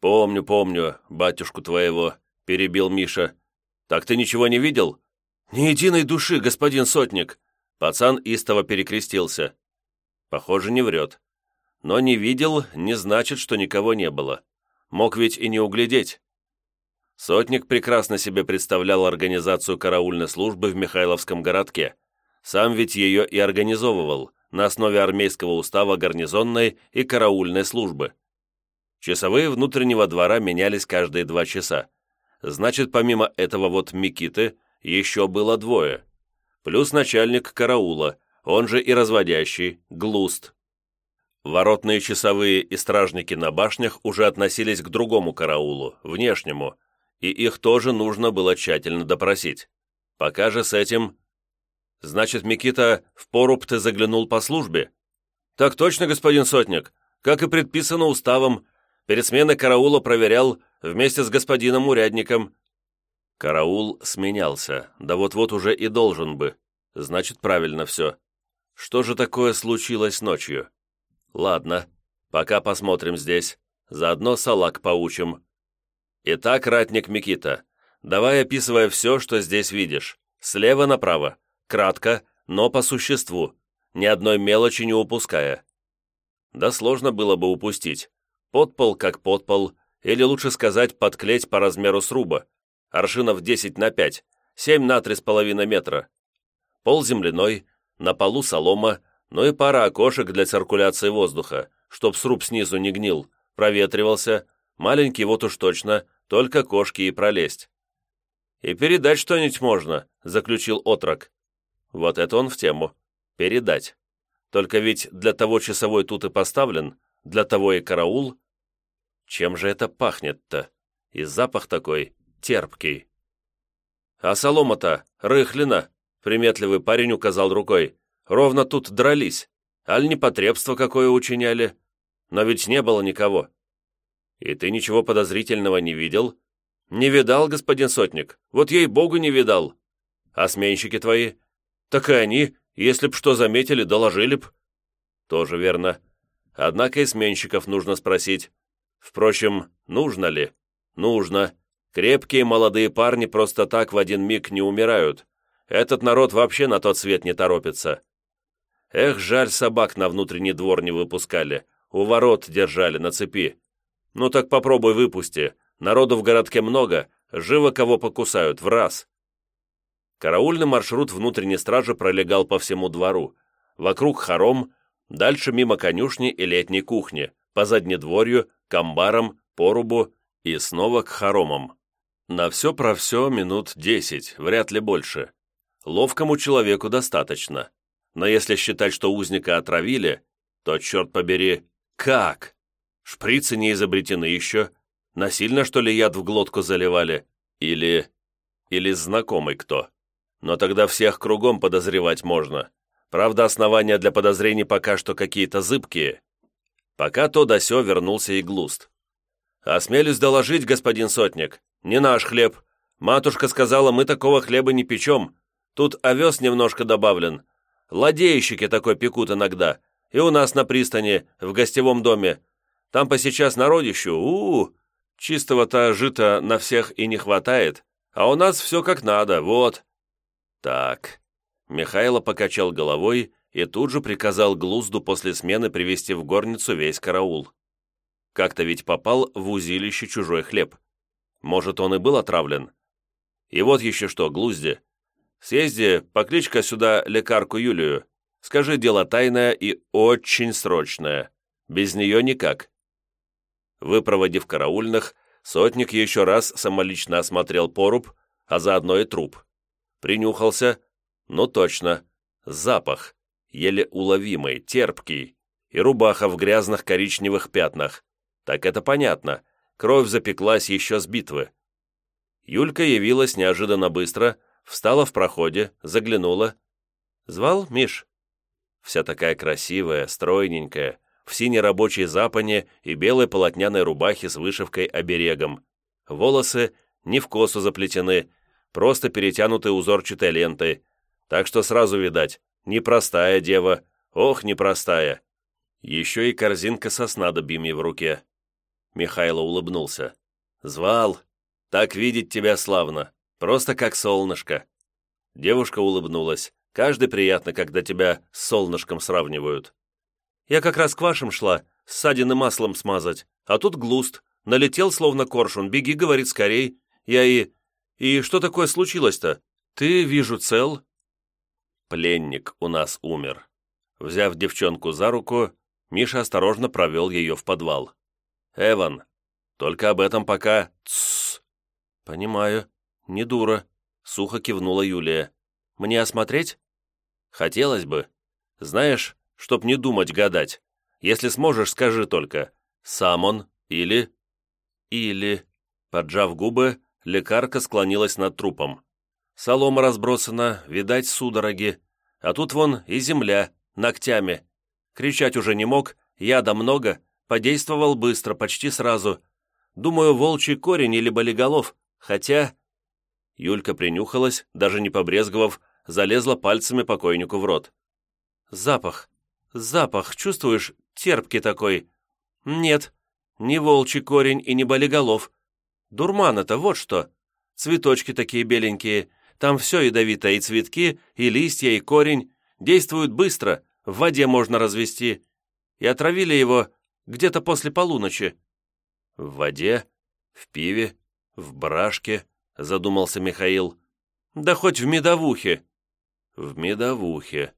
«Помню, помню, батюшку твоего», — перебил Миша. «Так ты ничего не видел?» «Ни единой души, господин сотник!» Пацан истово перекрестился. Похоже, не врет. Но не видел, не значит, что никого не было. Мог ведь и не углядеть. Сотник прекрасно себе представлял организацию караульной службы в Михайловском городке. Сам ведь ее и организовывал на основе армейского устава гарнизонной и караульной службы. Часовые внутреннего двора менялись каждые два часа. Значит, помимо этого вот Микиты, еще было двое. Плюс начальник караула, он же и разводящий, Глуст. Воротные часовые и стражники на башнях уже относились к другому караулу, внешнему, и их тоже нужно было тщательно допросить. Пока же с этим... Значит, Микита, в поруб ты заглянул по службе? Так точно, господин Сотник. Как и предписано уставом. Перед сменой караула проверял вместе с господином урядником. Караул сменялся, да вот-вот уже и должен бы. Значит, правильно все. Что же такое случилось ночью? Ладно, пока посмотрим здесь. Заодно салак поучим. Итак, ратник Микита, давай описывай все, что здесь видишь. Слева направо. Кратко, но по существу. Ни одной мелочи не упуская. Да сложно было бы упустить. Подпол как подпол, или лучше сказать, подклеить по размеру сруба. Аршинов 10 на 5, 7 на 3,5 метра. Пол земляной, на полу солома, ну и пара окошек для циркуляции воздуха, чтоб сруб снизу не гнил, проветривался, маленький вот уж точно, только кошки и пролезть. «И передать что-нибудь можно», — заключил отрок. Вот это он в тему. Передать. Только ведь для того часовой тут и поставлен, для того и караул. Чем же это пахнет-то? И запах такой терпкий. «А солома-то рыхлина», — приметливый парень указал рукой. «Ровно тут дрались. Аль непотребство какое учиняли. Но ведь не было никого. «И ты ничего подозрительного не видел?» «Не видал, господин сотник. Вот ей-богу не видал. А сменщики твои?» «Так и они, если б что заметили, доложили б». «Тоже верно. Однако и сменщиков нужно спросить. Впрочем, нужно ли?» «Нужно. Крепкие молодые парни просто так в один миг не умирают. Этот народ вообще на тот свет не торопится. Эх, жаль, собак на внутренний двор не выпускали. У ворот держали на цепи. «Ну так попробуй выпусти. Народу в городке много, живо кого покусают, в раз». Караульный маршрут внутренней стражи пролегал по всему двору. Вокруг хором, дальше мимо конюшни и летней кухни, по заднедворью, к амбарам, порубу и снова к хоромам. На все про все минут десять, вряд ли больше. Ловкому человеку достаточно. Но если считать, что узника отравили, то, черт побери, как? Шприцы не изобретены еще. Насильно, что ли, яд в глотку заливали? Или... или знакомый кто? Но тогда всех кругом подозревать можно. Правда, основания для подозрений пока что какие-то зыбкие. Пока то да сё вернулся и глуст. «Осмелюсь доложить, господин сотник, не наш хлеб. Матушка сказала, мы такого хлеба не печем. Тут овес немножко добавлен. Ладейщики такой пекут иногда. И у нас на пристани, в гостевом доме. Там по сейчас народищу, у, -у, -у чистого-то жита на всех и не хватает, а у нас все как надо, вот». «Так». Михайло покачал головой и тут же приказал Глузду после смены привести в горницу весь караул. Как-то ведь попал в узилище чужой хлеб. Может, он и был отравлен? И вот еще что, Глузде. Съезди, покличка сюда лекарку Юлию. Скажи, дело тайное и очень срочное. Без нее никак. Выпроводив караульных, сотник еще раз самолично осмотрел поруб, а заодно и труп. Принюхался, ну точно, запах, еле уловимый, терпкий, и рубаха в грязных коричневых пятнах. Так это понятно, кровь запеклась еще с битвы. Юлька явилась неожиданно быстро, встала в проходе, заглянула. «Звал, Миш?» Вся такая красивая, стройненькая, в синей рабочей запане и белой полотняной рубахе с вышивкой оберегом. Волосы не в косу заплетены, просто перетянуты узорчатой лентой, так что сразу видать, непростая дева, ох, непростая. Еще и корзинка со снадобьями в руке. Михайло улыбнулся. «Звал. Так видеть тебя славно. Просто как солнышко». Девушка улыбнулась. «Каждый приятно, когда тебя с солнышком сравнивают». «Я как раз к вашим шла, ссадины маслом смазать, а тут глуст. Налетел, словно коршун. Беги, говорит, скорей. Я и... И что такое случилось-то? Ты, вижу, цел?» Пленник у нас умер. Взяв девчонку за руку, Миша осторожно провел ее в подвал. «Эван, только об этом пока...» «Тссс!» «Понимаю. Не дура», — сухо кивнула Юлия. «Мне осмотреть?» «Хотелось бы. Знаешь, чтоб не думать гадать. Если сможешь, скажи только, сам он или...» «Или...» Поджав губы, лекарка склонилась над трупом. «Солома разбросана, видать, судороги. А тут вон и земля, ногтями. Кричать уже не мог, яда много, подействовал быстро, почти сразу. Думаю, волчий корень или болиголов, хотя...» Юлька принюхалась, даже не побрезговав, залезла пальцами покойнику в рот. «Запах. Запах, чувствуешь, терпкий такой. Нет, не волчий корень и не болиголов. Дурман это вот что. Цветочки такие беленькие, там все ядовито, и цветки, и листья, и корень. Действуют быстро, в воде можно развести. И отравили его где-то после полуночи». «В воде? В пиве? В брашке?» — задумался Михаил. «Да хоть в медовухе». «В медовухе».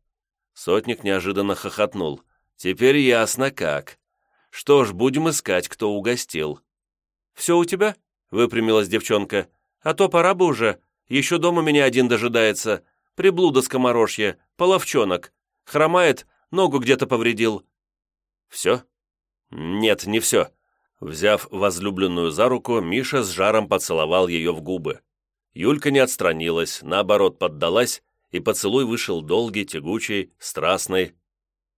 Сотник неожиданно хохотнул. «Теперь ясно как. Что ж, будем искать, кто угостил». «Все у тебя?» — выпрямилась девчонка. «А то пора бы уже. Еще дома меня один дожидается. Приблуда скоморожья, половчонок. Хромает, ногу где-то повредил». «Все?» «Нет, не все». Взяв возлюбленную за руку, Миша с жаром поцеловал ее в губы. Юлька не отстранилась, наоборот, поддалась, и поцелуй вышел долгий, тягучий, страстный.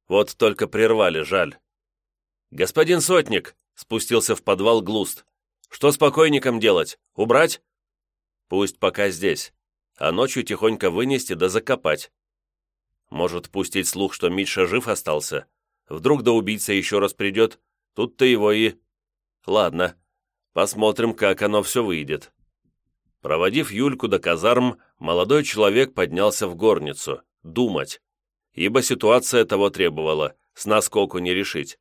Вот только прервали, жаль. «Господин Сотник!» — спустился в подвал Глуст. «Что с покойником делать? Убрать?» «Пусть пока здесь, а ночью тихонько вынести да закопать. Может, пустить слух, что Митша жив остался? Вдруг да убийца еще раз придет? Тут-то его и... Ладно, посмотрим, как оно все выйдет. Проводив Юльку до казарм, молодой человек поднялся в горницу, думать, ибо ситуация того требовала, с наскоку не решить.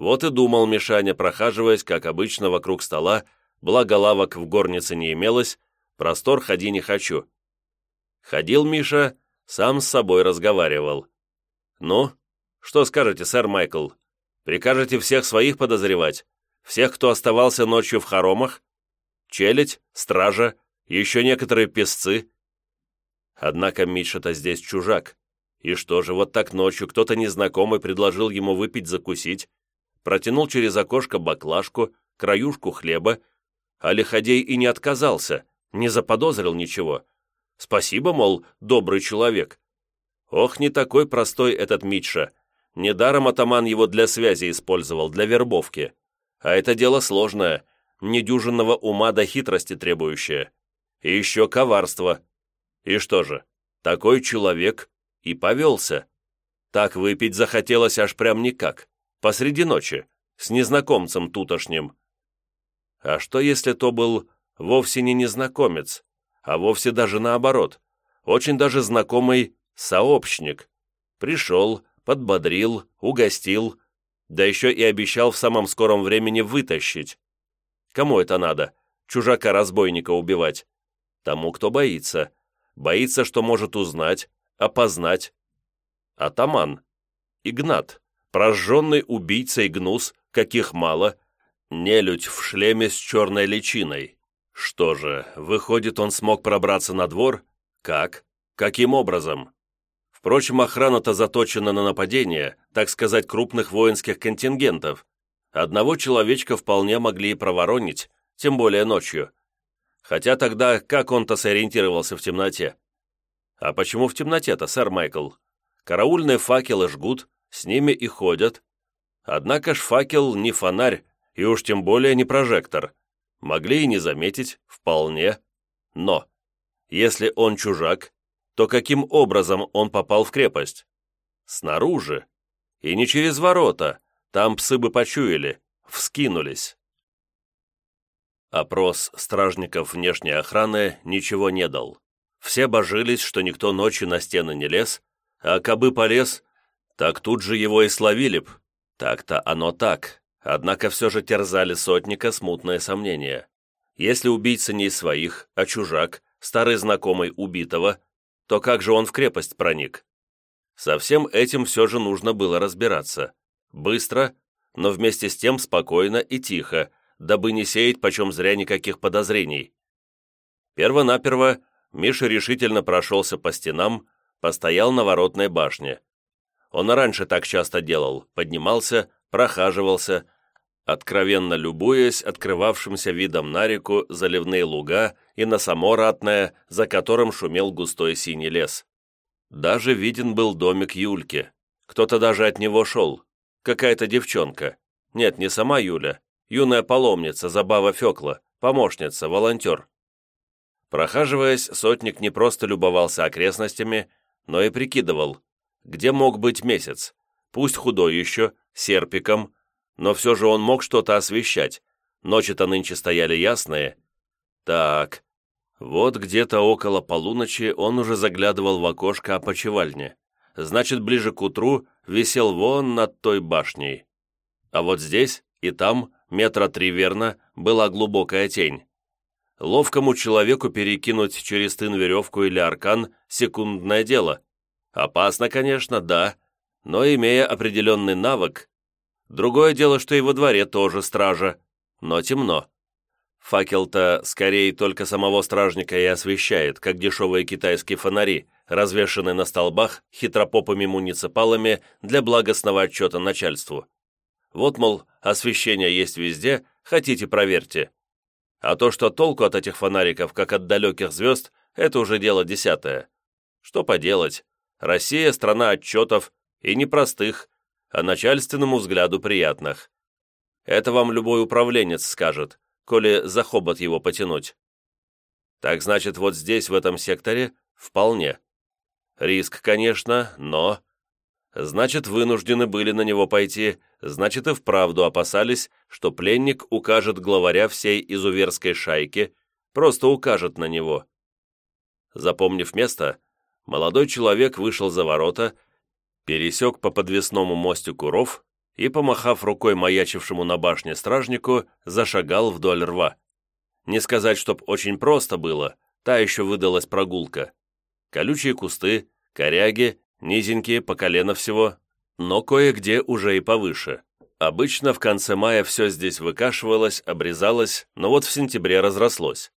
Вот и думал Мишаня, прохаживаясь, как обычно, вокруг стола, благо лавок в горнице не имелось, простор ходи не хочу. Ходил Миша, сам с собой разговаривал. «Ну, что скажете, сэр Майкл? Прикажете всех своих подозревать? Всех, кто оставался ночью в хоромах? Челядь, стража, еще некоторые песцы?» Однако Миша-то здесь чужак. И что же, вот так ночью кто-то незнакомый предложил ему выпить, закусить, протянул через окошко баклажку, краюшку хлеба, а Лиходей и не отказался, не заподозрил ничего. Спасибо, мол, добрый человек. Ох, не такой простой этот Митша. Недаром атаман его для связи использовал, для вербовки. А это дело сложное, недюжинного ума до хитрости требующее. И еще коварство. И что же, такой человек и повелся. Так выпить захотелось аж прям никак, посреди ночи, с незнакомцем тутошним. А что, если то был вовсе не незнакомец, а вовсе даже наоборот, очень даже знакомый сообщник. Пришел, подбодрил, угостил, да еще и обещал в самом скором времени вытащить. Кому это надо? Чужака-разбойника убивать? Тому, кто боится. Боится, что может узнать, опознать. Атаман. Игнат. Прожженный убийца и гнус, каких мало. Нелюдь в шлеме с черной личиной. Что же, выходит, он смог пробраться на двор? Как? Каким образом? Впрочем, охрана-то заточена на нападение, так сказать, крупных воинских контингентов. Одного человечка вполне могли и проворонить, тем более ночью. Хотя тогда как он-то сориентировался в темноте? А почему в темноте-то, сэр Майкл? Караульные факелы жгут, с ними и ходят. Однако ж факел не фонарь, и уж тем более не прожектор. Могли и не заметить, вполне. Но Если он чужак, то каким образом он попал в крепость? Снаружи. И не через ворота, там псы бы почуяли, вскинулись. Опрос стражников внешней охраны ничего не дал. Все божились, что никто ночью на стены не лез, а кабы полез, так тут же его и словили б. Так-то оно так, однако все же терзали сотника смутные сомнения. Если убийца не из своих, а чужак, старый знакомый убитого, то как же он в крепость проник? Со всем этим все же нужно было разбираться. Быстро, но вместе с тем спокойно и тихо, дабы не сеять почем зря никаких подозрений. Первонаперво Миша решительно прошелся по стенам, постоял на воротной башне. Он раньше так часто делал, поднимался, прохаживался, откровенно любуясь открывавшимся видом на реку, заливные луга и на само ратное, за которым шумел густой синий лес. Даже виден был домик Юльки. Кто-то даже от него шел. Какая-то девчонка. Нет, не сама Юля. Юная паломница, Забава Фекла, помощница, волонтер. Прохаживаясь, сотник не просто любовался окрестностями, но и прикидывал, где мог быть месяц. Пусть худой еще, серпиком, но все же он мог что-то освещать. Ночи-то нынче стояли ясные. Так, вот где-то около полуночи он уже заглядывал в окошко опочивальни. Значит, ближе к утру висел вон над той башней. А вот здесь и там, метра три верно, была глубокая тень. Ловкому человеку перекинуть через тын веревку или аркан – секундное дело. Опасно, конечно, да, но имея определенный навык, Другое дело, что и во дворе тоже стража, но темно. Факел-то скорее только самого стражника и освещает, как дешевые китайские фонари, развешанные на столбах хитропопыми муниципалами для благостного отчета начальству. Вот, мол, освещение есть везде, хотите проверьте. А то, что толку от этих фонариков, как от далеких звезд, это уже дело десятое. Что поделать, Россия – страна отчетов, и непростых, а начальственному взгляду приятных. Это вам любой управленец скажет, коли за хобот его потянуть. Так значит, вот здесь, в этом секторе, вполне. Риск, конечно, но... Значит, вынуждены были на него пойти, значит, и вправду опасались, что пленник укажет главаря всей изуверской шайки, просто укажет на него. Запомнив место, молодой человек вышел за ворота пересек по подвесному мостику ров и, помахав рукой маячившему на башне стражнику, зашагал вдоль рва. Не сказать, чтоб очень просто было, та еще выдалась прогулка. Колючие кусты, коряги, низенькие, по колено всего, но кое-где уже и повыше. Обычно в конце мая все здесь выкашивалось, обрезалось, но вот в сентябре разрослось.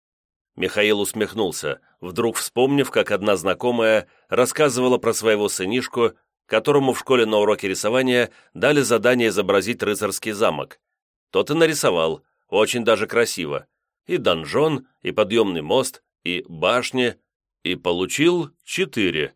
Михаил усмехнулся, вдруг вспомнив, как одна знакомая рассказывала про своего сынишку, которому в школе на уроке рисования дали задание изобразить рыцарский замок. Тот и нарисовал, очень даже красиво. И донжон, и подъемный мост, и башни, и получил четыре.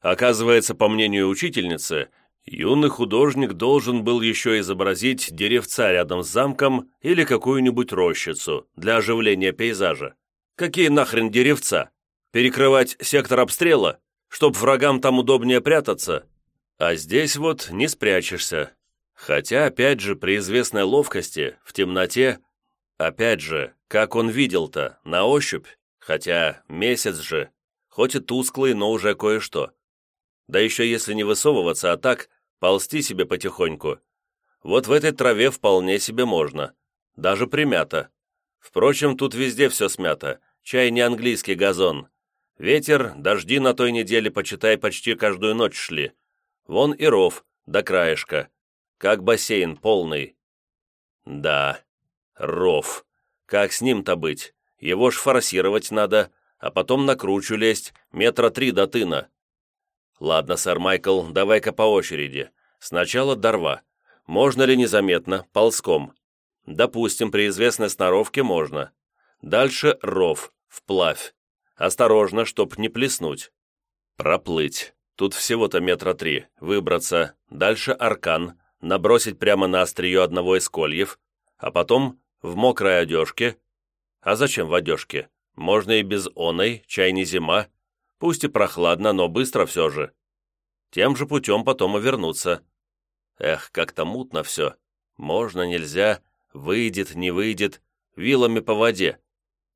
Оказывается, по мнению учительницы, юный художник должен был еще изобразить деревца рядом с замком или какую-нибудь рощицу для оживления пейзажа. Какие нахрен деревца? Перекрывать сектор обстрела? Чтоб врагам там удобнее прятаться? А здесь вот не спрячешься. Хотя, опять же, при известной ловкости, в темноте, опять же, как он видел-то, на ощупь, хотя месяц же, хоть и тусклый, но уже кое-что. Да еще если не высовываться, а так, ползти себе потихоньку. Вот в этой траве вполне себе можно, даже примято. Впрочем, тут везде все смято, чай не английский газон. Ветер, дожди на той неделе, почитай, почти каждую ночь шли, Вон и ров, до краешка, как бассейн полный. Да, ров. Как с ним-то быть? Его ж форсировать надо, а потом на кручу лезть, метра три до тына. Ладно, сэр Майкл, давай-ка по очереди. Сначала дорва. Можно ли незаметно, ползком? Допустим, при известной сноровке можно. Дальше ров, вплавь. Осторожно, чтоб не плеснуть. Проплыть. Тут всего-то метра три. Выбраться, дальше аркан, набросить прямо на острие одного из кольев, а потом в мокрой одежке. А зачем в одежке? Можно и без оной, чай не зима. Пусть и прохладно, но быстро все же. Тем же путем потом и вернуться. Эх, как-то мутно все. Можно, нельзя, выйдет, не выйдет, вилами по воде.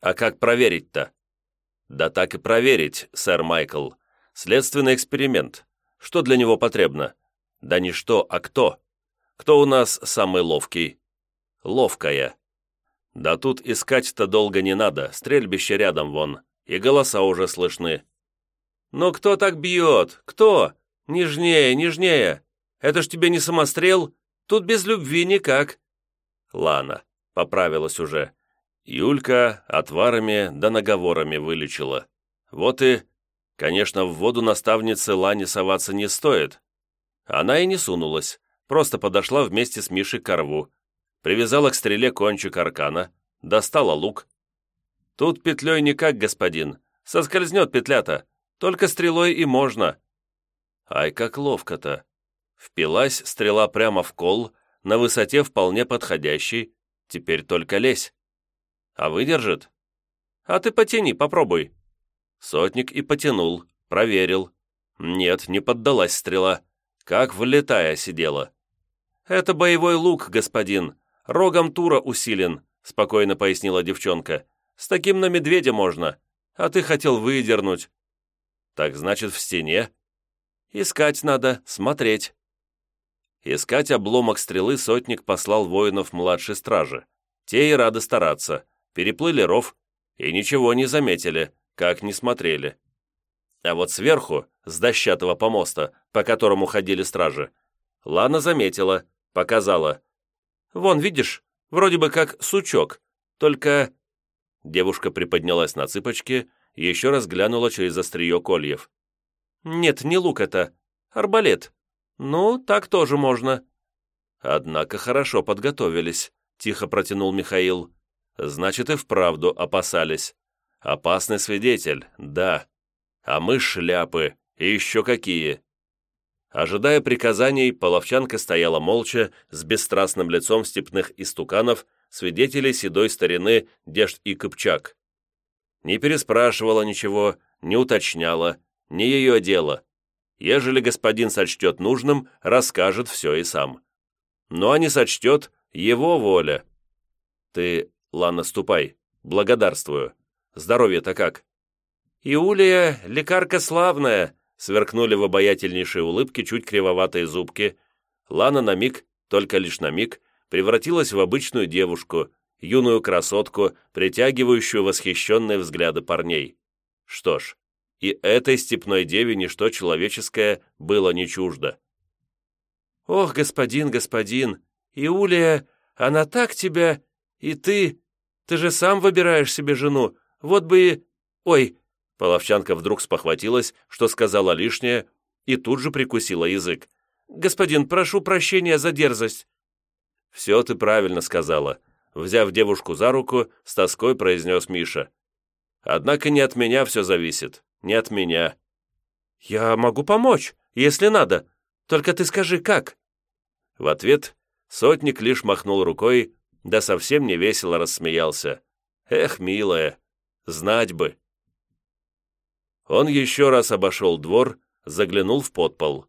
А как проверить-то? Да так и проверить, сэр Майкл. Следственный эксперимент. Что для него потребно? Да не что, а кто. Кто у нас самый ловкий? Ловкая. Да тут искать-то долго не надо, стрельбище рядом вон, и голоса уже слышны. «Но кто так бьет? Кто? Нежнее, нежнее! Это ж тебе не самострел? Тут без любви никак!» Лана, поправилась уже. Юлька отварами да наговорами вылечила. Вот и, конечно, в воду наставнице Лане соваться не стоит. Она и не сунулась, просто подошла вместе с Мишей к корву, привязала к стреле кончик аркана, достала лук. «Тут петлей никак, господин, соскользнет петля-то, только стрелой и можно». Ай, как ловко-то! Впилась стрела прямо в кол, на высоте вполне подходящей, теперь только лезь. А выдержит? А ты потяни, попробуй. Сотник и потянул, проверил. Нет, не поддалась стрела. Как влетая сидела. «Это боевой лук, господин. Рогом тура усилен», — спокойно пояснила девчонка. «С таким на медведя можно. А ты хотел выдернуть». «Так значит, в стене?» «Искать надо, смотреть». Искать обломок стрелы сотник послал воинов младшей стражи. Те и рады стараться. Переплыли ров и ничего не заметили, как не смотрели. А вот сверху, с дощатого помоста, по которому ходили стражи, Лана заметила, показала. «Вон, видишь, вроде бы как сучок, только...» Девушка приподнялась на цыпочки и еще раз глянула через острие кольев. «Нет, не лук это, арбалет. Ну, так тоже можно». «Однако хорошо подготовились», — тихо протянул Михаил. Значит, и вправду опасались. Опасный свидетель, да. А мы шляпы, и еще какие. Ожидая приказаний, половчанка стояла молча, с бесстрастным лицом степных истуканов, свидетелей седой старины Дежд и Кыпчак. Не переспрашивала ничего, не уточняла, не ее дело. Ежели господин сочтет нужным, расскажет все и сам. Ну а не сочтет, его воля. Ты «Ладно, ступай. Благодарствую. Здоровье-то как?» «Иулия, лекарка славная!» сверкнули в обаятельнейшей улыбке чуть кривоватые зубки. Лана на миг, только лишь на миг, превратилась в обычную девушку, юную красотку, притягивающую восхищенные взгляды парней. Что ж, и этой степной деве ничто человеческое было не чуждо. «Ох, господин, господин, Иулия, она так тебя, и ты...» Ты же сам выбираешь себе жену. Вот бы и... Ой!» Половчанка вдруг спохватилась, что сказала лишнее, и тут же прикусила язык. «Господин, прошу прощения за дерзость». «Все ты правильно сказала», — взяв девушку за руку, с тоской произнес Миша. «Однако не от меня все зависит, не от меня». «Я могу помочь, если надо. Только ты скажи, как?» В ответ сотник лишь махнул рукой, да совсем не весело рассмеялся. «Эх, милая, знать бы!» Он еще раз обошел двор, заглянул в подпол.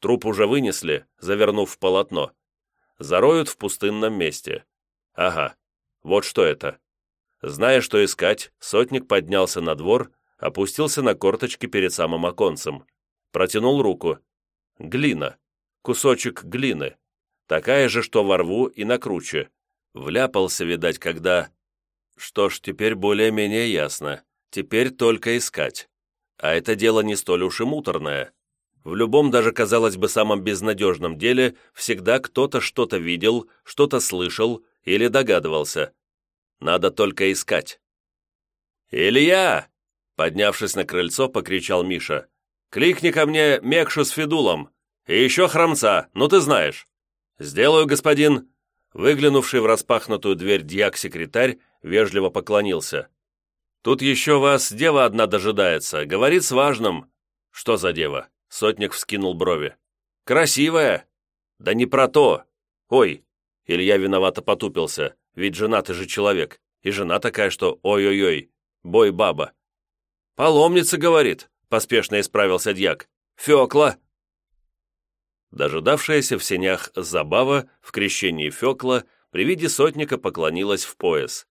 Труп уже вынесли, завернув в полотно. Зароют в пустынном месте. Ага, вот что это. Зная, что искать, сотник поднялся на двор, опустился на корточки перед самым оконцем. Протянул руку. Глина. Кусочек глины. Такая же, что во рву и на круче. Вляпался, видать, когда... Что ж, теперь более-менее ясно. Теперь только искать. А это дело не столь уж и муторное. В любом, даже, казалось бы, самом безнадежном деле всегда кто-то что-то видел, что-то слышал или догадывался. Надо только искать. «Илья!» Поднявшись на крыльцо, покричал Миша. «Кликни ко мне Мекшу с Федулом. И еще хромца, ну ты знаешь». «Сделаю, господин», Выглянувший в распахнутую дверь дьяк-секретарь вежливо поклонился. «Тут еще вас дева одна дожидается, говорит с важным». «Что за дева?» — сотник вскинул брови. «Красивая?» «Да не про то!» «Ой!» — Илья виновато потупился, ведь женатый же человек, и жена такая, что ой-ой-ой. Бой-баба. «Паломница, — говорит, — поспешно исправился дьяк. Фекла!» Дожидавшаяся в сенях забава в крещении Фекла при виде сотника поклонилась в пояс.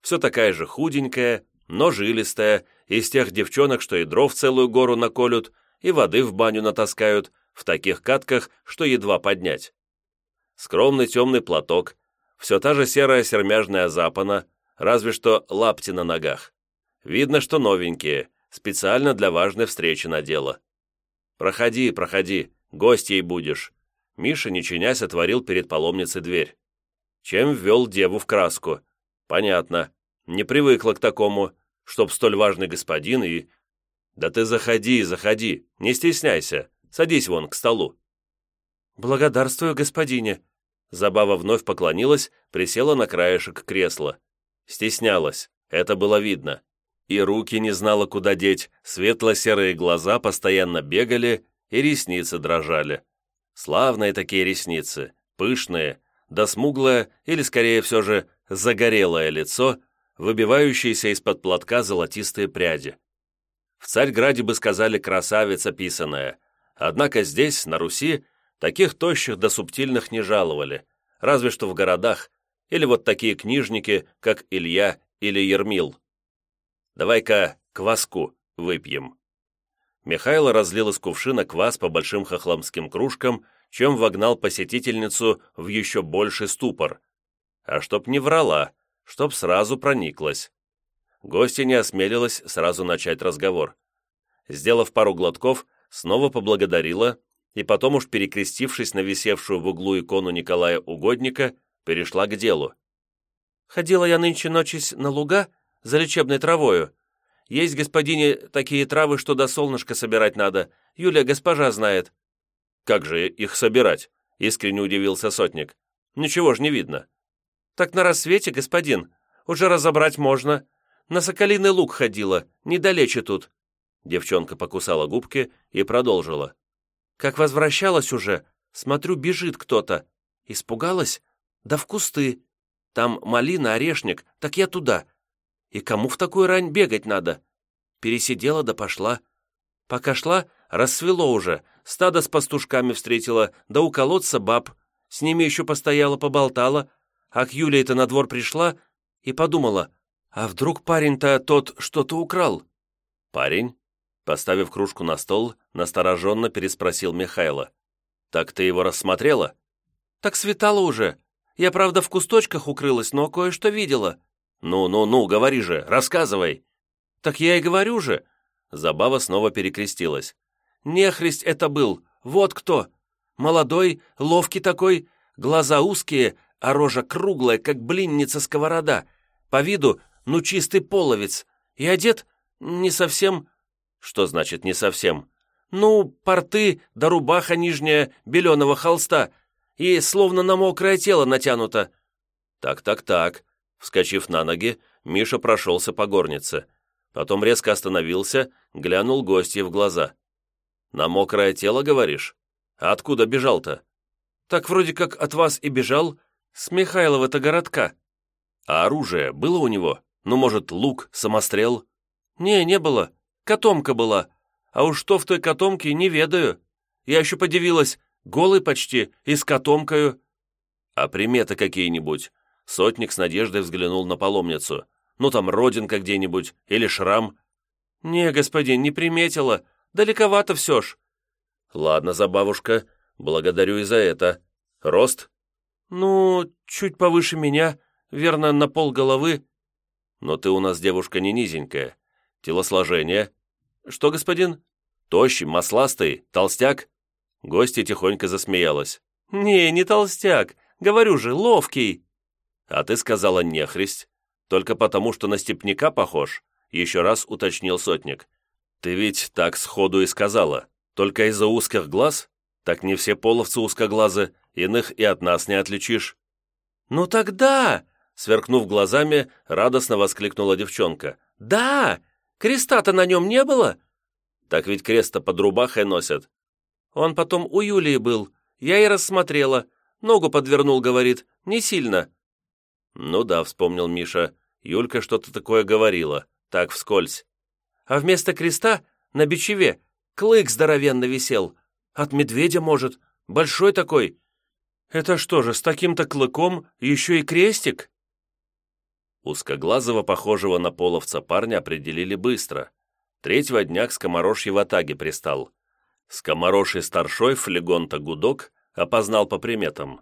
Все такая же худенькая, но жилистая, из тех девчонок, что и дров целую гору наколют, и воды в баню натаскают, в таких катках, что едва поднять. Скромный темный платок, все та же серая сермяжная запана, разве что лапти на ногах. Видно, что новенькие, специально для важной встречи надела. «Проходи, проходи, гостьей будешь». Миша, не чинясь, отворил перед паломницей дверь. Чем ввел деву в краску? Понятно. Не привыкла к такому, чтоб столь важный господин и... Да ты заходи, заходи, не стесняйся. Садись вон, к столу. Благодарствую, господине. Забава вновь поклонилась, присела на краешек кресла. Стеснялась, это было видно. И руки не знала, куда деть, светло-серые глаза постоянно бегали, и ресницы дрожали. Славные такие ресницы, пышные, да смуглое, или скорее все же загорелое лицо, выбивающиеся из-под платка золотистые пряди. В Царьграде бы сказали «красавица писаная», однако здесь, на Руси, таких тощих да субтильных не жаловали, разве что в городах, или вот такие книжники, как Илья или Ермил. Давай-ка кваску выпьем. Михайло разлил из кувшина квас по большим хохломским кружкам, чем вогнал посетительницу в еще больший ступор. А чтоб не врала, чтоб сразу прониклась. Гостья не осмелилась сразу начать разговор. Сделав пару глотков, снова поблагодарила и потом уж перекрестившись на висевшую в углу икону Николая Угодника, перешла к делу. «Ходила я нынче ночись на луга за лечебной травою. Есть, господине, такие травы, что до солнышка собирать надо. Юлия госпожа знает». «Как же их собирать?» — искренне удивился сотник. «Ничего ж не видно». «Так на рассвете, господин. Уже разобрать можно. На Соколиный луг ходила, недалече тут». Девчонка покусала губки и продолжила. «Как возвращалась уже, смотрю, бежит кто-то. Испугалась? Да в кусты. Там малина, орешник, так я туда. И кому в такую рань бегать надо? Пересидела да пошла. Пока шла, рассвело уже, стадо с пастушками встретила, да у колодца баб. С ними еще постояла, поболтала, а к Юле-то на двор пришла и подумала, а вдруг парень-то тот что-то украл? Парень? Поставив кружку на стол, настороженно переспросил Михайло. «Так ты его рассмотрела?» «Так светало уже. Я, правда, в кусточках укрылась, но кое-что видела». «Ну-ну-ну, говори же, рассказывай!» «Так я и говорю же!» Забава снова перекрестилась. «Нехрист это был, вот кто! Молодой, ловкий такой, глаза узкие, а рожа круглая, как блинница сковорода. По виду, ну, чистый половец. И одет не совсем...» «Что значит «не совсем»?» «Ну, порты да рубаха нижняя, беленого холста, и словно на мокрое тело натянуто». «Так-так-так», Вскочив на ноги, Миша прошелся по горнице. Потом резко остановился, глянул гостье в глаза. «На мокрое тело, говоришь? А откуда бежал-то?» «Так вроде как от вас и бежал. С Михайлова-то городка». «А оружие было у него? Ну, может, лук, самострел?» «Не, не было. Котомка была. А уж что в той котомке, не ведаю. Я еще подивилась, голый почти и с котомкою». «А приметы какие-нибудь? Сотник с надеждой взглянул на паломницу. «Ну там родинка где-нибудь или шрам?» «Не, господин, не приметила. Далековато все ж». «Ладно, забавушка, благодарю и за это. Рост?» «Ну, чуть повыше меня, верно, на пол головы». «Но ты у нас девушка не низенькая. Телосложение?» «Что, господин?» «Тощий, масластый, толстяк?» Гостья тихонько засмеялась. «Не, не толстяк. Говорю же, ловкий». «А ты сказала нехристь, только потому, что на степняка похож», еще раз уточнил сотник. «Ты ведь так сходу и сказала, только из-за узких глаз? Так не все половцы узкоглазы, иных и от нас не отличишь». «Ну тогда!» — сверкнув глазами, радостно воскликнула девчонка. «Да! Креста-то на нем не было?» «Так ведь крест-то под рубахой носят». «Он потом у Юлии был. Я и рассмотрела. Ногу подвернул, говорит. Не сильно. «Ну да», — вспомнил Миша, — «Юлька что-то такое говорила. так вскользь. А вместо креста на бичеве клык здоровенно висел. От медведя, может, большой такой. Это что же, с таким-то клыком еще и крестик? Узкоглазого, похожего на половца парня, определили быстро. Третьего дня к скоморожье в Атаге пристал. Скоморожий старшой флегонта гудок опознал по приметам.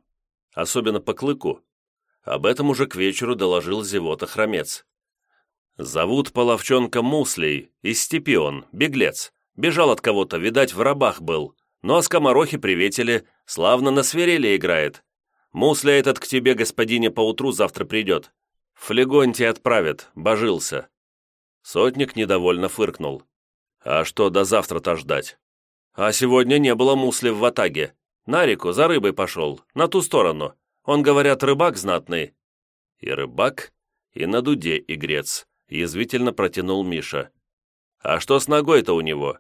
Особенно по клыку. Об этом уже к вечеру доложил зевота хромец. Зовут половчонка Муслей, из степи он, беглец. Бежал от кого-то, видать, в рабах был. Ну а скоморохи приветили, славно на свирели играет. Мусля этот к тебе, господине, поутру завтра придет. Флегонте отправят, божился». Сотник недовольно фыркнул. «А что до завтра-то ждать?» «А сегодня не было мусли в ватаге. На реку за рыбой пошел, на ту сторону. Он, говорят, рыбак знатный». «И рыбак, и на дуде игрец», — язвительно протянул Миша. «А что с ногой-то у него?»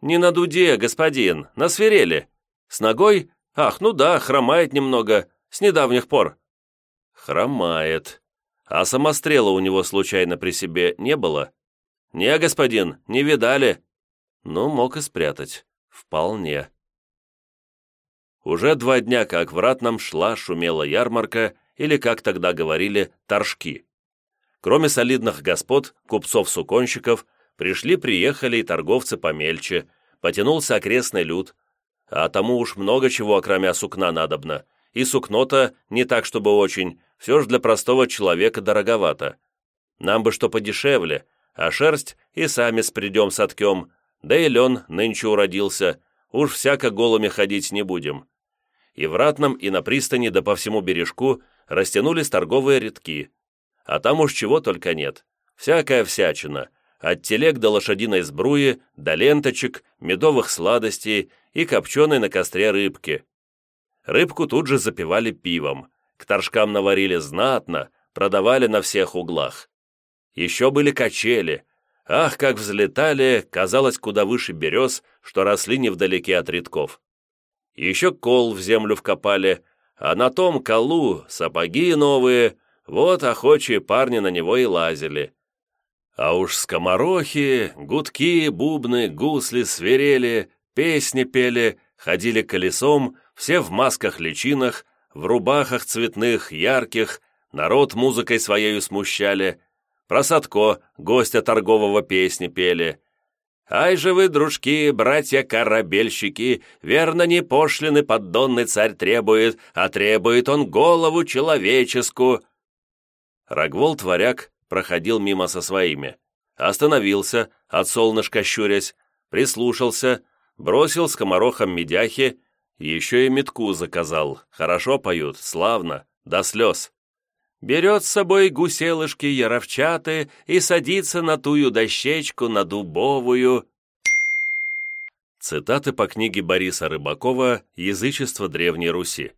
«Не на дуде, господин, на свирели. С ногой? Ах, ну да, хромает немного, с недавних пор». «Хромает», а самострела у него случайно при себе не было? Не, господин, не видали. Ну, мог и спрятать. Вполне. Уже два дня как в Ратном шла, шумела ярмарка, или, как тогда говорили, торжки. Кроме солидных господ, купцов-суконщиков, пришли-приехали и торговцы помельче, потянулся окрестный люд, а тому уж много чего, окромя сукна, надобно, и сукно-то не так, чтобы очень, все же для простого человека дороговато. Нам бы что подешевле, а шерсть и сами спридем соткем, да и лен нынче уродился, уж всяко голыми ходить не будем. И в Ратном, и на пристани, да по всему бережку растянулись торговые рядки. А там уж чего только нет. Всякая всячина, от телег до лошадиной сбруи, до ленточек, медовых сладостей и копченой на костре рыбки. Рыбку тут же запивали пивом, к торжкам наварили знатно, продавали на всех углах. Еще были качели. Ах, как взлетали, казалось, куда выше берез, что росли невдалеке от редков. Еще кол в землю вкопали, а на том колу сапоги новые, вот охочие парни на него и лазили. А уж скоморохи, гудки, бубны, гусли, свирели, песни пели, ходили колесом, все в масках-личинах, в рубахах цветных, ярких, народ музыкой своею смущали, про Садко, гостя торгового песни пели. «Ай же вы, дружки, братья-корабельщики, верно не пошлины поддонный царь требует, а требует он голову человеческую». Рогволд-варяг проходил мимо со своими. Остановился, от солнышка щурясь, прислушался, бросил скоморохом медяхи еще и метку заказал. Хорошо поют, славно, до слез. Берет с собой гуселышки яровчаты и садится на тую дощечку, на дубовую. Цитаты по книге Бориса Рыбакова «Язычество Древней Руси».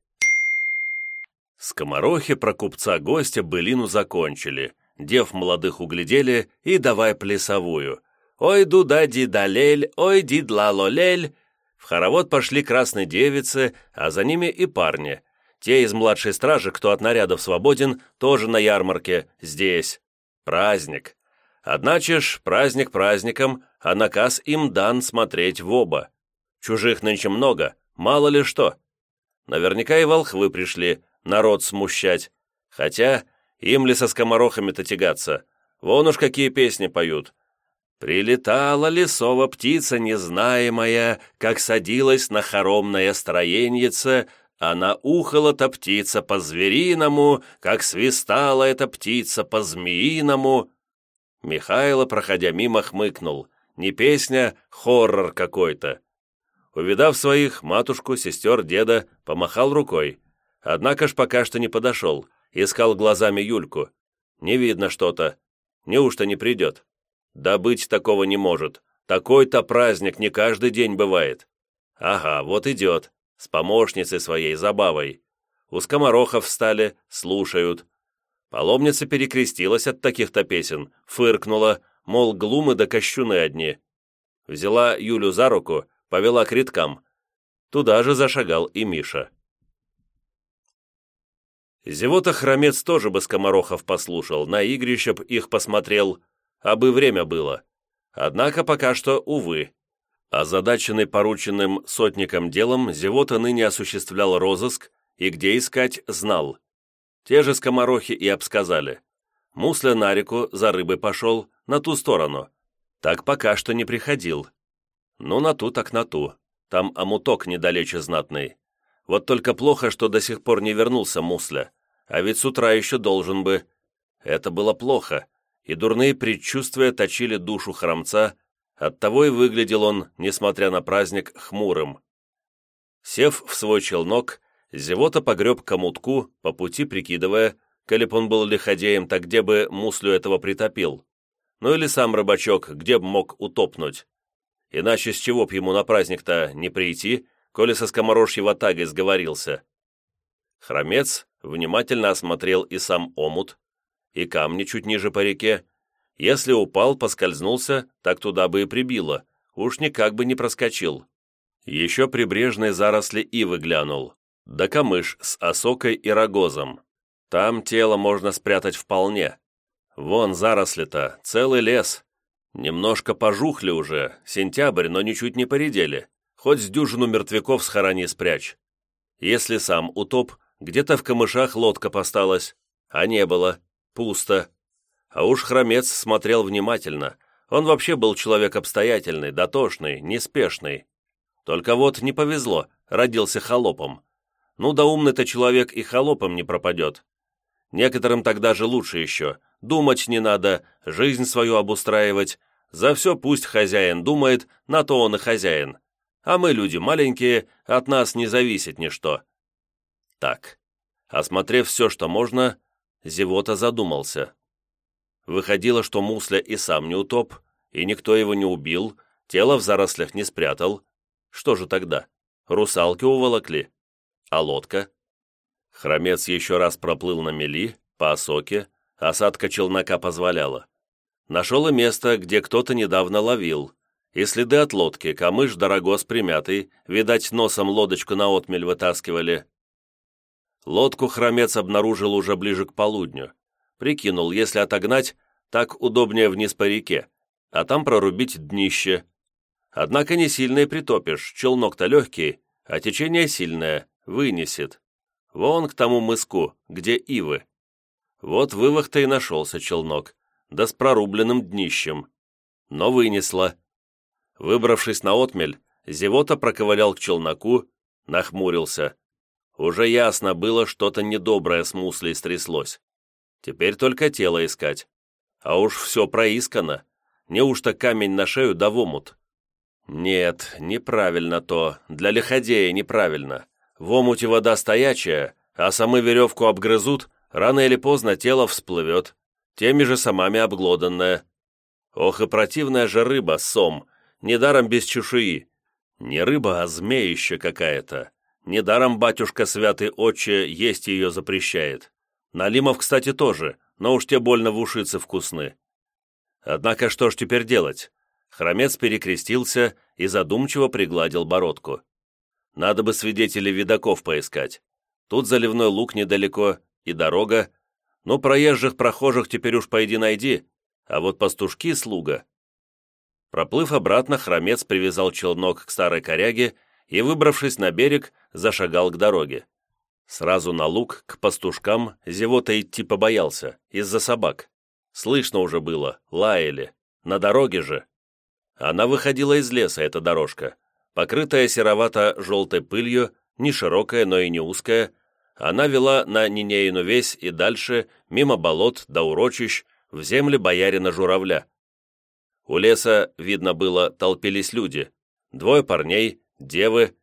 Скоморохи про купца-гостя былину закончили, дев молодых углядели и давай плясовую. «Ой, дуда-ди-да-лель, ой, дидла-лолель», в хоровод пошли красные девицы, а за ними и парни. Те из младшей стражи, кто от нарядов свободен, тоже на ярмарке, здесь. Праздник. Одначе ж, праздник праздником, а наказ им дан смотреть в оба. Чужих нынче много, мало ли что. Наверняка и волхвы пришли, народ смущать. Хотя, им ли со скоморохами-то тягаться? Вон уж какие песни поют. Прилетала лесова птица незнаемая, Как садилась на хоромное строеньице, Она ухала-то птица по-звериному, Как свистала эта птица по-змеиному. Михайло, проходя мимо, хмыкнул. Не песня, хоррор какой-то. Увидав своих, матушку, сестер, деда, помахал рукой. Однако ж пока что не подошел, искал глазами Юльку. Не видно что-то. Неужто не придет? Да быть такого не может. Такой-то праздник не каждый день бывает. Ага, вот идет. С помощницей своей, забавой. У скоморохов встали, слушают. Паломница перекрестилась от таких-то песен, фыркнула, мол, глумы да кощуны одни. Взяла Юлю за руку, повела к редкам. Туда же зашагал и Миша. Зевота хромец тоже бы скоморохов послушал, на игрище б их посмотрел, а бы время было. Однако пока что, увы. Озадаченный порученным сотником делом, Зевота ныне осуществлял розыск и где искать знал. Те же скоморохи и обсказали. Мусля на реку за рыбой пошел, на ту сторону. Так пока что не приходил. Ну, на ту так на ту. Там омуток недалече знатный. Вот только плохо, что до сих пор не вернулся Мусля. А ведь с утра еще должен бы. Это было плохо, и дурные предчувствия точили душу хромца, оттого и выглядел он, несмотря на праздник, хмурым. Сев в свой челнок, Зевота погреб комутку, по пути прикидывая, коли б он был лиходеем, так где бы муслю этого притопил? Ну или сам рыбачок, где б мог утопнуть? Иначе с чего б ему на праздник-то не прийти, коли со скоморожьей ватагой сговорился? Хромец внимательно осмотрел и сам омут, и камни чуть ниже по реке. Если упал, поскользнулся, так туда бы и прибило, уж никак бы не проскочил. Еще прибрежные заросли ивы глянул, да камыш с осокой и рогозом. Там тело можно спрятать вполне. Вон заросли-то, целый лес. Немножко пожухли уже, сентябрь, но ничуть не поредели. Хоть с дюжину мертвяков схорони спрячь. Если сам утоп, где-то в камышах лодка посталась, а не было, пусто. А уж хромец смотрел внимательно. Он вообще был человек обстоятельный, дотошный, неспешный. Только вот не повезло, родился холопом. Ну да умный-то человек и холопом не пропадет. Некоторым тогда же лучше еще. Думать не надо, жизнь свою обустраивать. За все пусть хозяин думает, на то он и хозяин. А мы люди маленькие, от нас не зависит ничто. Так, осмотрев все, что можно, Зевота задумался. Выходило, что Мусля и сам не утоп, и никто его не убил, тело в зарослях не спрятал. Что же тогда? Русалки уволокли? А лодка? Хромец еще раз проплыл на мели, по осоке, осадка челнока позволяла. Нашел и место, где кто-то недавно ловил, и следы от лодки, камыш дорогос примятый, видать, носом лодочку на отмель вытаскивали. Лодку хромец обнаружил уже ближе к полудню. Прикинул, если отогнать, так удобнее вниз по реке, а там прорубить днище. Однако не сильно и притопишь, челнок-то легкий, а течение сильное, вынесет. Вон к тому мыску, где ивы. Вот вывах-то и нашелся челнок, да с прорубленным днищем. Но вынесло. Выбравшись на отмель, Зевота проковылял к челноку, нахмурился. Уже ясно было, что-то недоброе с муслей стряслось. Теперь только тело искать. А уж все проискано. Неужто камень на шею да в омут? Нет, неправильно то. Для лиходея неправильно. В омуте вода стоячая, а самы веревку обгрызут, рано или поздно тело всплывет, теми же самами обглоданное. Ох и противная же рыба, сом, недаром без чешуи. Не рыба, а змеища какая-то. Недаром батюшка святый отче есть ее запрещает. Налимов, кстати, тоже, но уж те больно в ушицы вкусны. Однако что ж теперь делать? Хромец перекрестился и задумчиво пригладил бородку. Надо бы свидетелей видаков поискать. Тут заливной луг недалеко и дорога. Но проезжих прохожих теперь уж пойди найди, а вот пастушки слуга. Проплыв обратно, хромец привязал челнок к старой коряге и, выбравшись на берег, зашагал к дороге. Сразу на луг, к пастушкам, зевота идти побоялся, из-за собак. Слышно уже было, лаяли. На дороге же. Она выходила из леса, эта дорожка. Покрытая серовато-желтой пылью, не широкая, но и не узкая, она вела на Нинеину весь и дальше, мимо болот до урочищ, в земли боярина Журавля. У леса, видно было, толпились люди. Двое парней, девы,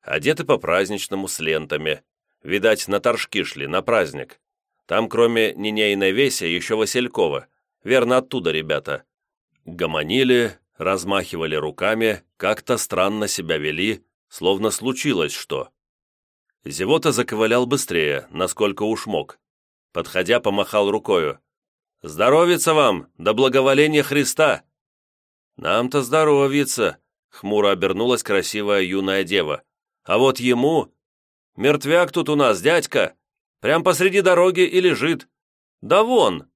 одеты по-праздничному с лентами. Видать, на торжки шли, на праздник. Там, кроме Нинейной Веси, еще Василькова. Верно, оттуда ребята. Гомонили, размахивали руками, как-то странно себя вели, словно случилось что. Зевота заковылял быстрее, насколько уж мог. Подходя, помахал рукою. «Здоровится вам, до благоволения Христа!» «Нам-то здоровится!» — хмуро обернулась красивая юная дева. «А вот ему Мертвяк тут у нас, дядька. Прям посреди дороги и лежит. Да вон!»